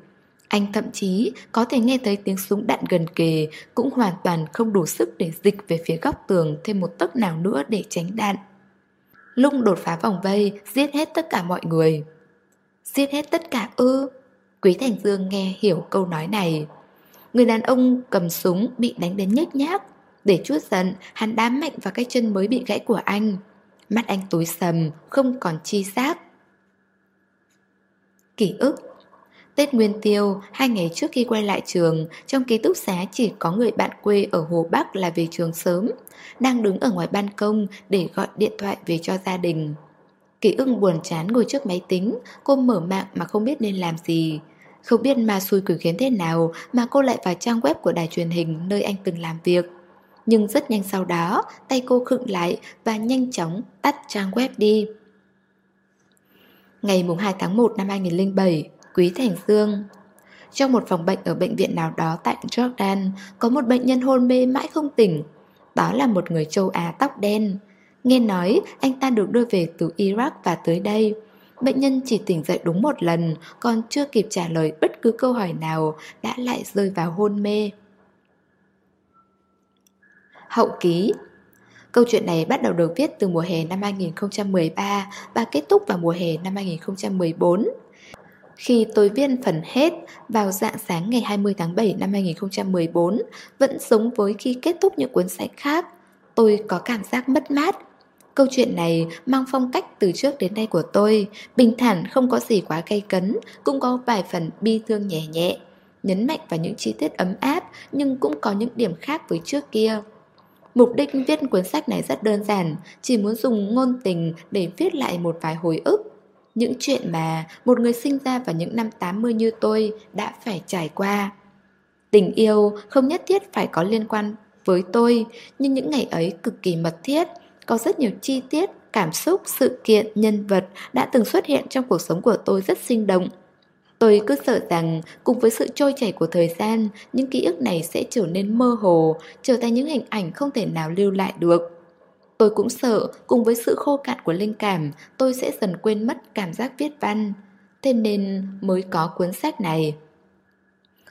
Anh thậm chí có thể nghe thấy tiếng súng đạn gần kề cũng hoàn toàn không đủ sức để dịch về phía góc tường thêm một tấc nào nữa để tránh đạn. Lung đột phá vòng vây, giết hết tất cả mọi người. Giết hết tất cả ư? Quý Thành Dương nghe hiểu câu nói này. Người đàn ông cầm súng bị đánh đến nhếch nhác để chút giận, hắn đá mạnh vào cái chân mới bị gãy của anh. Mắt anh tối sầm, không còn chi giác Kỷ ức Tết Nguyên Tiêu, hai ngày trước khi quay lại trường, trong ký túc xá chỉ có người bạn quê ở Hồ Bắc là về trường sớm, đang đứng ở ngoài ban công để gọi điện thoại về cho gia đình. Kỷ ưng buồn chán ngồi trước máy tính, cô mở mạng mà không biết nên làm gì. Không biết mà xui quỷ khiến thế nào mà cô lại vào trang web của đài truyền hình nơi anh từng làm việc. Nhưng rất nhanh sau đó, tay cô khựng lại và nhanh chóng tắt trang web đi. Ngày 2 tháng 1 năm 2007, Quý Thành Dương Trong một phòng bệnh ở bệnh viện nào đó tại Jordan, có một bệnh nhân hôn mê mãi không tỉnh. Đó là một người châu Á tóc đen. Nghe nói anh ta được đưa về từ Iraq và tới đây. Bệnh nhân chỉ tỉnh dậy đúng một lần, còn chưa kịp trả lời bất cứ câu hỏi nào đã lại rơi vào hôn mê. Hậu ký Câu chuyện này bắt đầu được viết từ mùa hè năm 2013 và kết thúc vào mùa hè năm 2014. Khi tôi viết phần hết vào dạng sáng ngày 20 tháng 7 năm 2014, vẫn giống với khi kết thúc những cuốn sách khác, tôi có cảm giác mất mát. Câu chuyện này mang phong cách từ trước đến nay của tôi, bình thản không có gì quá gây cấn, cũng có vài phần bi thương nhẹ nhẹ, nhấn mạnh vào những chi tiết ấm áp nhưng cũng có những điểm khác với trước kia. Mục đích viết cuốn sách này rất đơn giản, chỉ muốn dùng ngôn tình để viết lại một vài hồi ức. Những chuyện mà một người sinh ra vào những năm 80 như tôi đã phải trải qua. Tình yêu không nhất thiết phải có liên quan với tôi, nhưng những ngày ấy cực kỳ mật thiết, có rất nhiều chi tiết, cảm xúc, sự kiện, nhân vật đã từng xuất hiện trong cuộc sống của tôi rất sinh động. Tôi cứ sợ rằng cùng với sự trôi chảy của thời gian, những ký ức này sẽ trở nên mơ hồ, trở thành những hình ảnh không thể nào lưu lại được. Tôi cũng sợ cùng với sự khô cạn của linh cảm, tôi sẽ dần quên mất cảm giác viết văn. Thế nên mới có cuốn sách này.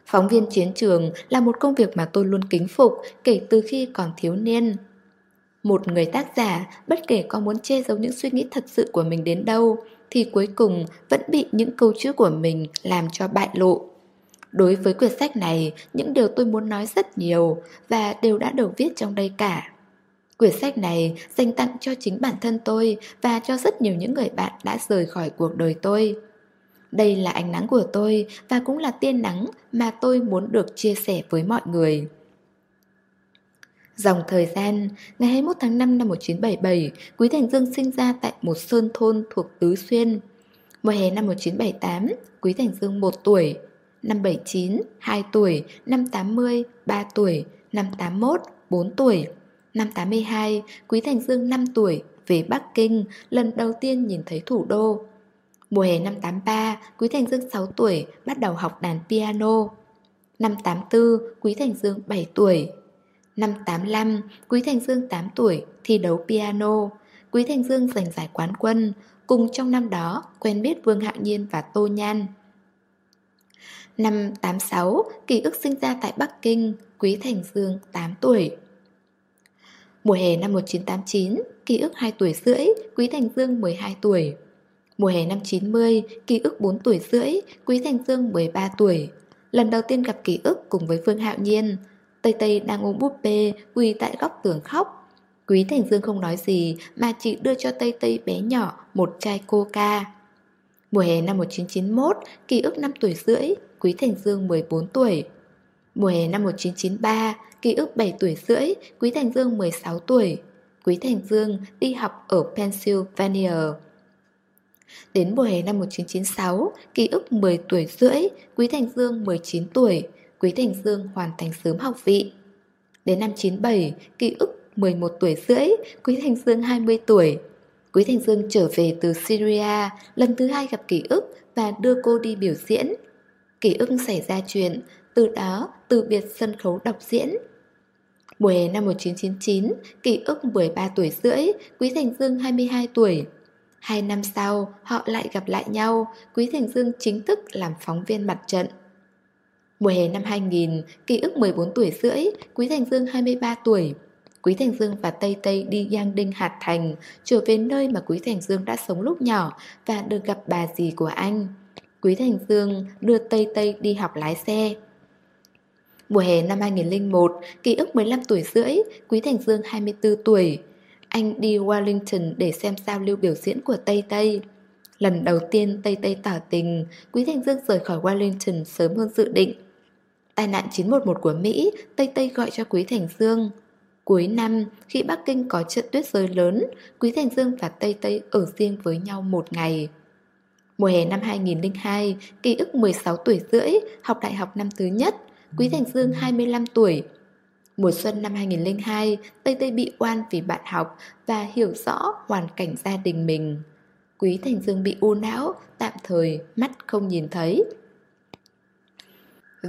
Phóng viên chiến trường là một công việc mà tôi luôn kính phục kể từ khi còn thiếu niên. Một người tác giả, bất kể có muốn che giấu những suy nghĩ thật sự của mình đến đâu, thì cuối cùng vẫn bị những câu chữ của mình làm cho bại lộ. Đối với quyển sách này, những điều tôi muốn nói rất nhiều và đều đã được viết trong đây cả. Quyển sách này dành tặng cho chính bản thân tôi và cho rất nhiều những người bạn đã rời khỏi cuộc đời tôi. Đây là ánh nắng của tôi và cũng là tiên nắng mà tôi muốn được chia sẻ với mọi người. Dòng thời gian, ngày 21 tháng 5 năm 1977, Quý Thành Dương sinh ra tại một sơn thôn thuộc Tứ Xuyên. Mùa hè năm 1978, Quý Thành Dương 1 tuổi, năm 79, 2 tuổi, năm 80, 3 tuổi, năm 81, 4 tuổi. Năm 82, Quý Thành Dương 5 tuổi, về Bắc Kinh, lần đầu tiên nhìn thấy thủ đô. Mùa hè năm 83, Quý Thành Dương 6 tuổi, bắt đầu học đàn piano. Năm 84, Quý Thành Dương 7 tuổi, Năm 85, Quý Thành Dương 8 tuổi, thi đấu piano. Quý Thành Dương giành giải quán quân, cùng trong năm đó quen biết Vương Hạo Nhiên và Tô Nhan. Năm 86, ký ức sinh ra tại Bắc Kinh, Quý Thành Dương 8 tuổi. Mùa hè năm 1989, ký ức 2 tuổi rưỡi, Quý Thành Dương 12 tuổi. Mùa hè năm 90, ký ức 4 tuổi rưỡi, Quý Thành Dương 13 tuổi. Lần đầu tiên gặp ký ức cùng với Vương Hạo Nhiên, Tây Tây đang ôm búp bê quỳ tại góc tường khóc. Quý Thành Dương không nói gì Mà chỉ đưa cho Tây Tây bé nhỏ Một chai coca. Mùa hè năm 1991 Ký ức 5 tuổi rưỡi Quý Thành Dương 14 tuổi. Mùa hè năm 1993 Ký ức 7 tuổi rưỡi Quý Thành Dương 16 tuổi. Quý Thành Dương đi học ở Pennsylvania. Đến mùa hè năm 1996, ký ức 10 tuổi rưỡi, Quý Thành Dương 19 tuổi, Quý Thành Dương hoàn thành sớm học vị. Đến năm 97, ký ức 11 tuổi rưỡi, Quý Thành Dương 20 tuổi. Quý Thành Dương trở về từ Syria, lần thứ hai gặp ký ức và đưa cô đi biểu diễn. Ký ức xảy ra chuyện, từ đó từ biệt sân khấu đọc diễn. Mùa hè năm 1999, ký ức 13 tuổi rưỡi, Quý Thành Dương 22 tuổi. Hai năm sau, họ lại gặp lại nhau, Quý Thành Dương chính thức làm phóng viên mặt trận. Mùa hè năm 2000, ký ức 14 tuổi rưỡi, Quý Thành Dương 23 tuổi. Quý Thành Dương và Tây Tây đi Giang Đinh Hạt Thành, trở về nơi mà Quý Thành Dương đã sống lúc nhỏ và được gặp bà dì của anh. Quý Thành Dương đưa Tây Tây đi học lái xe. Mùa hè năm 2001, ký ức 15 tuổi rưỡi, Quý Thành Dương 24 tuổi. Anh đi Wellington để xem giao lưu biểu diễn của Tây Tây. Lần đầu tiên Tây Tây tỏ tình, Quý Thành Dương rời khỏi Wellington sớm hơn dự định. Tai nạn 911 của Mỹ, Tây Tây gọi cho Quý Thành Dương. Cuối năm, khi Bắc Kinh có trận tuyết rơi lớn, Quý Thành Dương và Tây Tây ở riêng với nhau một ngày. Mùa hè năm 2002, ký ức 16 tuổi rưỡi, học đại học năm thứ nhất, Quý Thành Dương 25 tuổi. Mùa xuân năm 2002, Tây Tây bị oan vì bạn học và hiểu rõ hoàn cảnh gia đình mình. Quý Thành Dương bị u não, tạm thời mắt không nhìn thấy.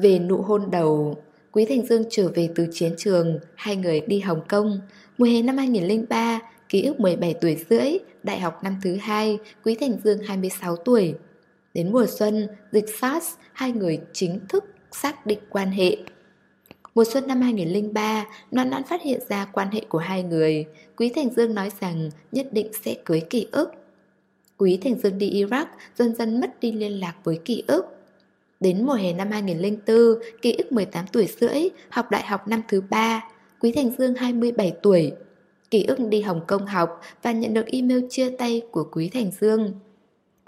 Về nụ hôn đầu, Quý Thành Dương trở về từ chiến trường, hai người đi Hồng Kông. Mùa hè năm 2003, ký ức 17 tuổi rưỡi, đại học năm thứ hai, Quý Thành Dương 26 tuổi. Đến mùa xuân, dịch SARS, hai người chính thức xác định quan hệ. Mùa xuân năm 2003, Noan Noan phát hiện ra quan hệ của hai người. Quý Thành Dương nói rằng nhất định sẽ cưới ký ức. Quý Thành Dương đi Iraq, dần dần mất đi liên lạc với ký ức. Đến mùa hè năm 2004, ký ức 18 tuổi rưỡi, học đại học năm thứ ba. Quý Thành Dương 27 tuổi. Ký ức đi Hồng Kông học và nhận được email chia tay của Quý Thành Dương.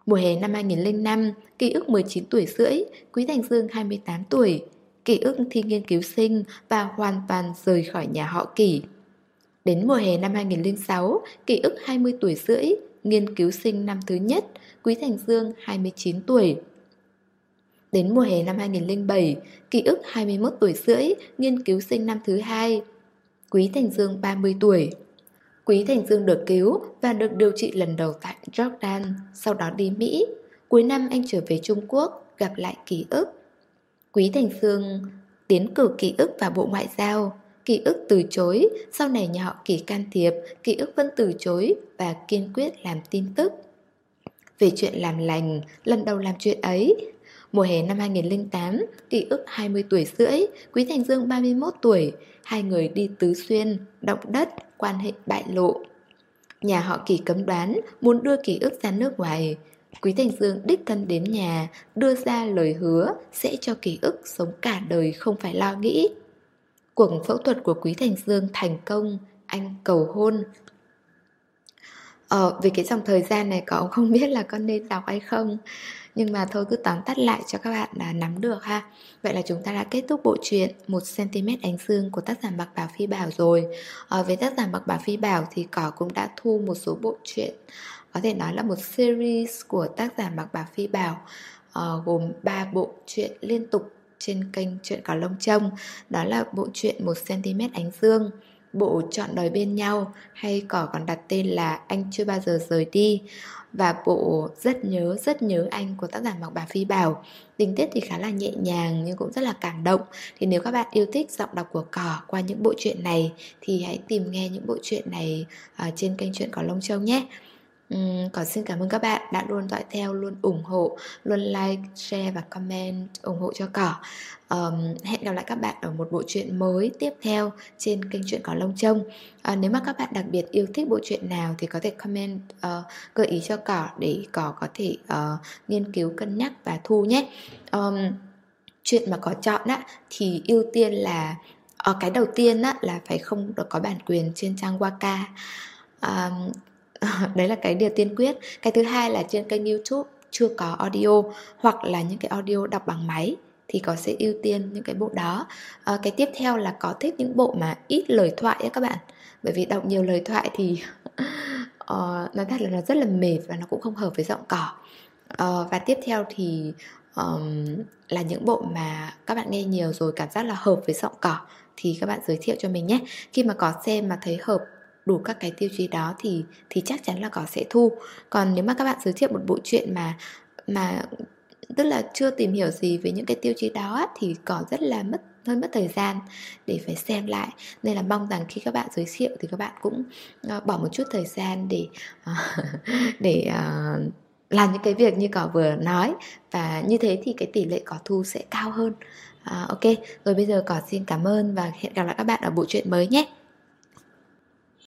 Mùa hè năm 2005, ký ức 19 tuổi rưỡi, Quý Thành Dương 28 tuổi. Ký ức thi nghiên cứu sinh và hoàn toàn rời khỏi nhà họ Kỷ. Đến mùa hè năm 2006, ký ức 20 tuổi rưỡi, nghiên cứu sinh năm thứ nhất, Quý Thành Dương 29 tuổi. Đến mùa hè năm 2007, ký ức 21 tuổi rưỡi, nghiên cứu sinh năm thứ hai, Quý Thành Dương 30 tuổi. Quý Thành Dương được cứu và được điều trị lần đầu tại Jordan, sau đó đi Mỹ. Cuối năm anh trở về Trung Quốc, gặp lại ký ức. Quý Thành Dương tiến cử ký ức vào Bộ Ngoại giao. Ký ức từ chối, sau này nhà họ kỳ can thiệp, ký ức vẫn từ chối và kiên quyết làm tin tức. Về chuyện làm lành, lần đầu làm chuyện ấy, Mùa hè năm 2008, ký ức 20 tuổi rưỡi, Quý Thành Dương 31 tuổi, hai người đi tứ xuyên, động đất, quan hệ bại lộ. Nhà họ kỳ cấm đoán muốn đưa kỳ ức ra nước ngoài. Quý Thành Dương đích thân đến nhà, đưa ra lời hứa sẽ cho kỳ ức sống cả đời không phải lo nghĩ. Cuộc phẫu thuật của Quý Thành Dương thành công, anh cầu hôn. Ờ, về cái dòng thời gian này có không biết là con nên đọc hay không. Nhưng mà thôi cứ tóm tắt lại cho các bạn là nắm được ha. Vậy là chúng ta đã kết thúc bộ truyện 1cm ánh dương của tác giả Mạc Bảo Phi Bảo rồi. Ờ, Với tác giả Mạc Bảo Phi Bảo thì Cỏ cũng đã thu một số bộ truyện Có thể nói là một series của tác giả Mạc Bảo Phi Bảo. Uh, Gồm 3 bộ truyện liên tục trên kênh Chuyện Cỏ Lông Trông. Đó là bộ truyện 1cm ánh dương bộ chọn đời bên nhau hay cỏ còn đặt tên là anh chưa bao giờ rời đi. Và bộ rất nhớ rất nhớ anh của tác giả Mạc Bà Phi Bảo, tình tiết thì khá là nhẹ nhàng nhưng cũng rất là cảm động. Thì nếu các bạn yêu thích giọng đọc của cỏ qua những bộ truyện này thì hãy tìm nghe những bộ truyện này à, trên kênh truyện cỏ lông châu nhé. Uhm, còn xin cảm ơn các bạn đã luôn dõi theo, luôn ủng hộ, luôn like, share và comment ủng hộ cho cỏ. Um, hẹn gặp lại các bạn ở một bộ truyện mới tiếp theo trên kênh truyện cỏ lông trông. Uh, nếu mà các bạn đặc biệt yêu thích bộ truyện nào thì có thể comment uh, gợi ý cho cỏ để cỏ có thể uh, nghiên cứu cân nhắc và thu nhé. Um, chuyện mà có chọn á thì ưu tiên là uh, cái đầu tiên á là phải không được có bản quyền trên trang Waka. Um, đấy là cái điều tiên quyết. Cái thứ hai là trên kênh youtube chưa có audio hoặc là những cái audio đọc bằng máy thì có sẽ ưu tiên những cái bộ đó. À, cái tiếp theo là có thích những bộ mà ít lời thoại ấy các bạn. Bởi vì đọc nhiều lời thoại thì uh, nói thật là nó rất là mệt và nó cũng không hợp với giọng cỏ. Uh, và tiếp theo thì um, là những bộ mà các bạn nghe nhiều rồi cảm giác là hợp với giọng cỏ thì các bạn giới thiệu cho mình nhé. Khi mà có xem mà thấy hợp đủ các cái tiêu chí đó thì thì chắc chắn là có sẽ thu. Còn nếu mà các bạn giới thiệu một bộ truyện mà mà tức là chưa tìm hiểu gì về những cái tiêu chí đó thì có rất là mất hơi mất thời gian để phải xem lại. Nên là mong rằng khi các bạn giới thiệu thì các bạn cũng uh, bỏ một chút thời gian để uh, để uh, làm những cái việc như cỏ vừa nói. Và như thế thì cái tỷ lệ cỏ thu sẽ cao hơn. À, ok. Rồi bây giờ cỏ xin cảm ơn và hẹn gặp lại các bạn ở bộ truyện mới nhé.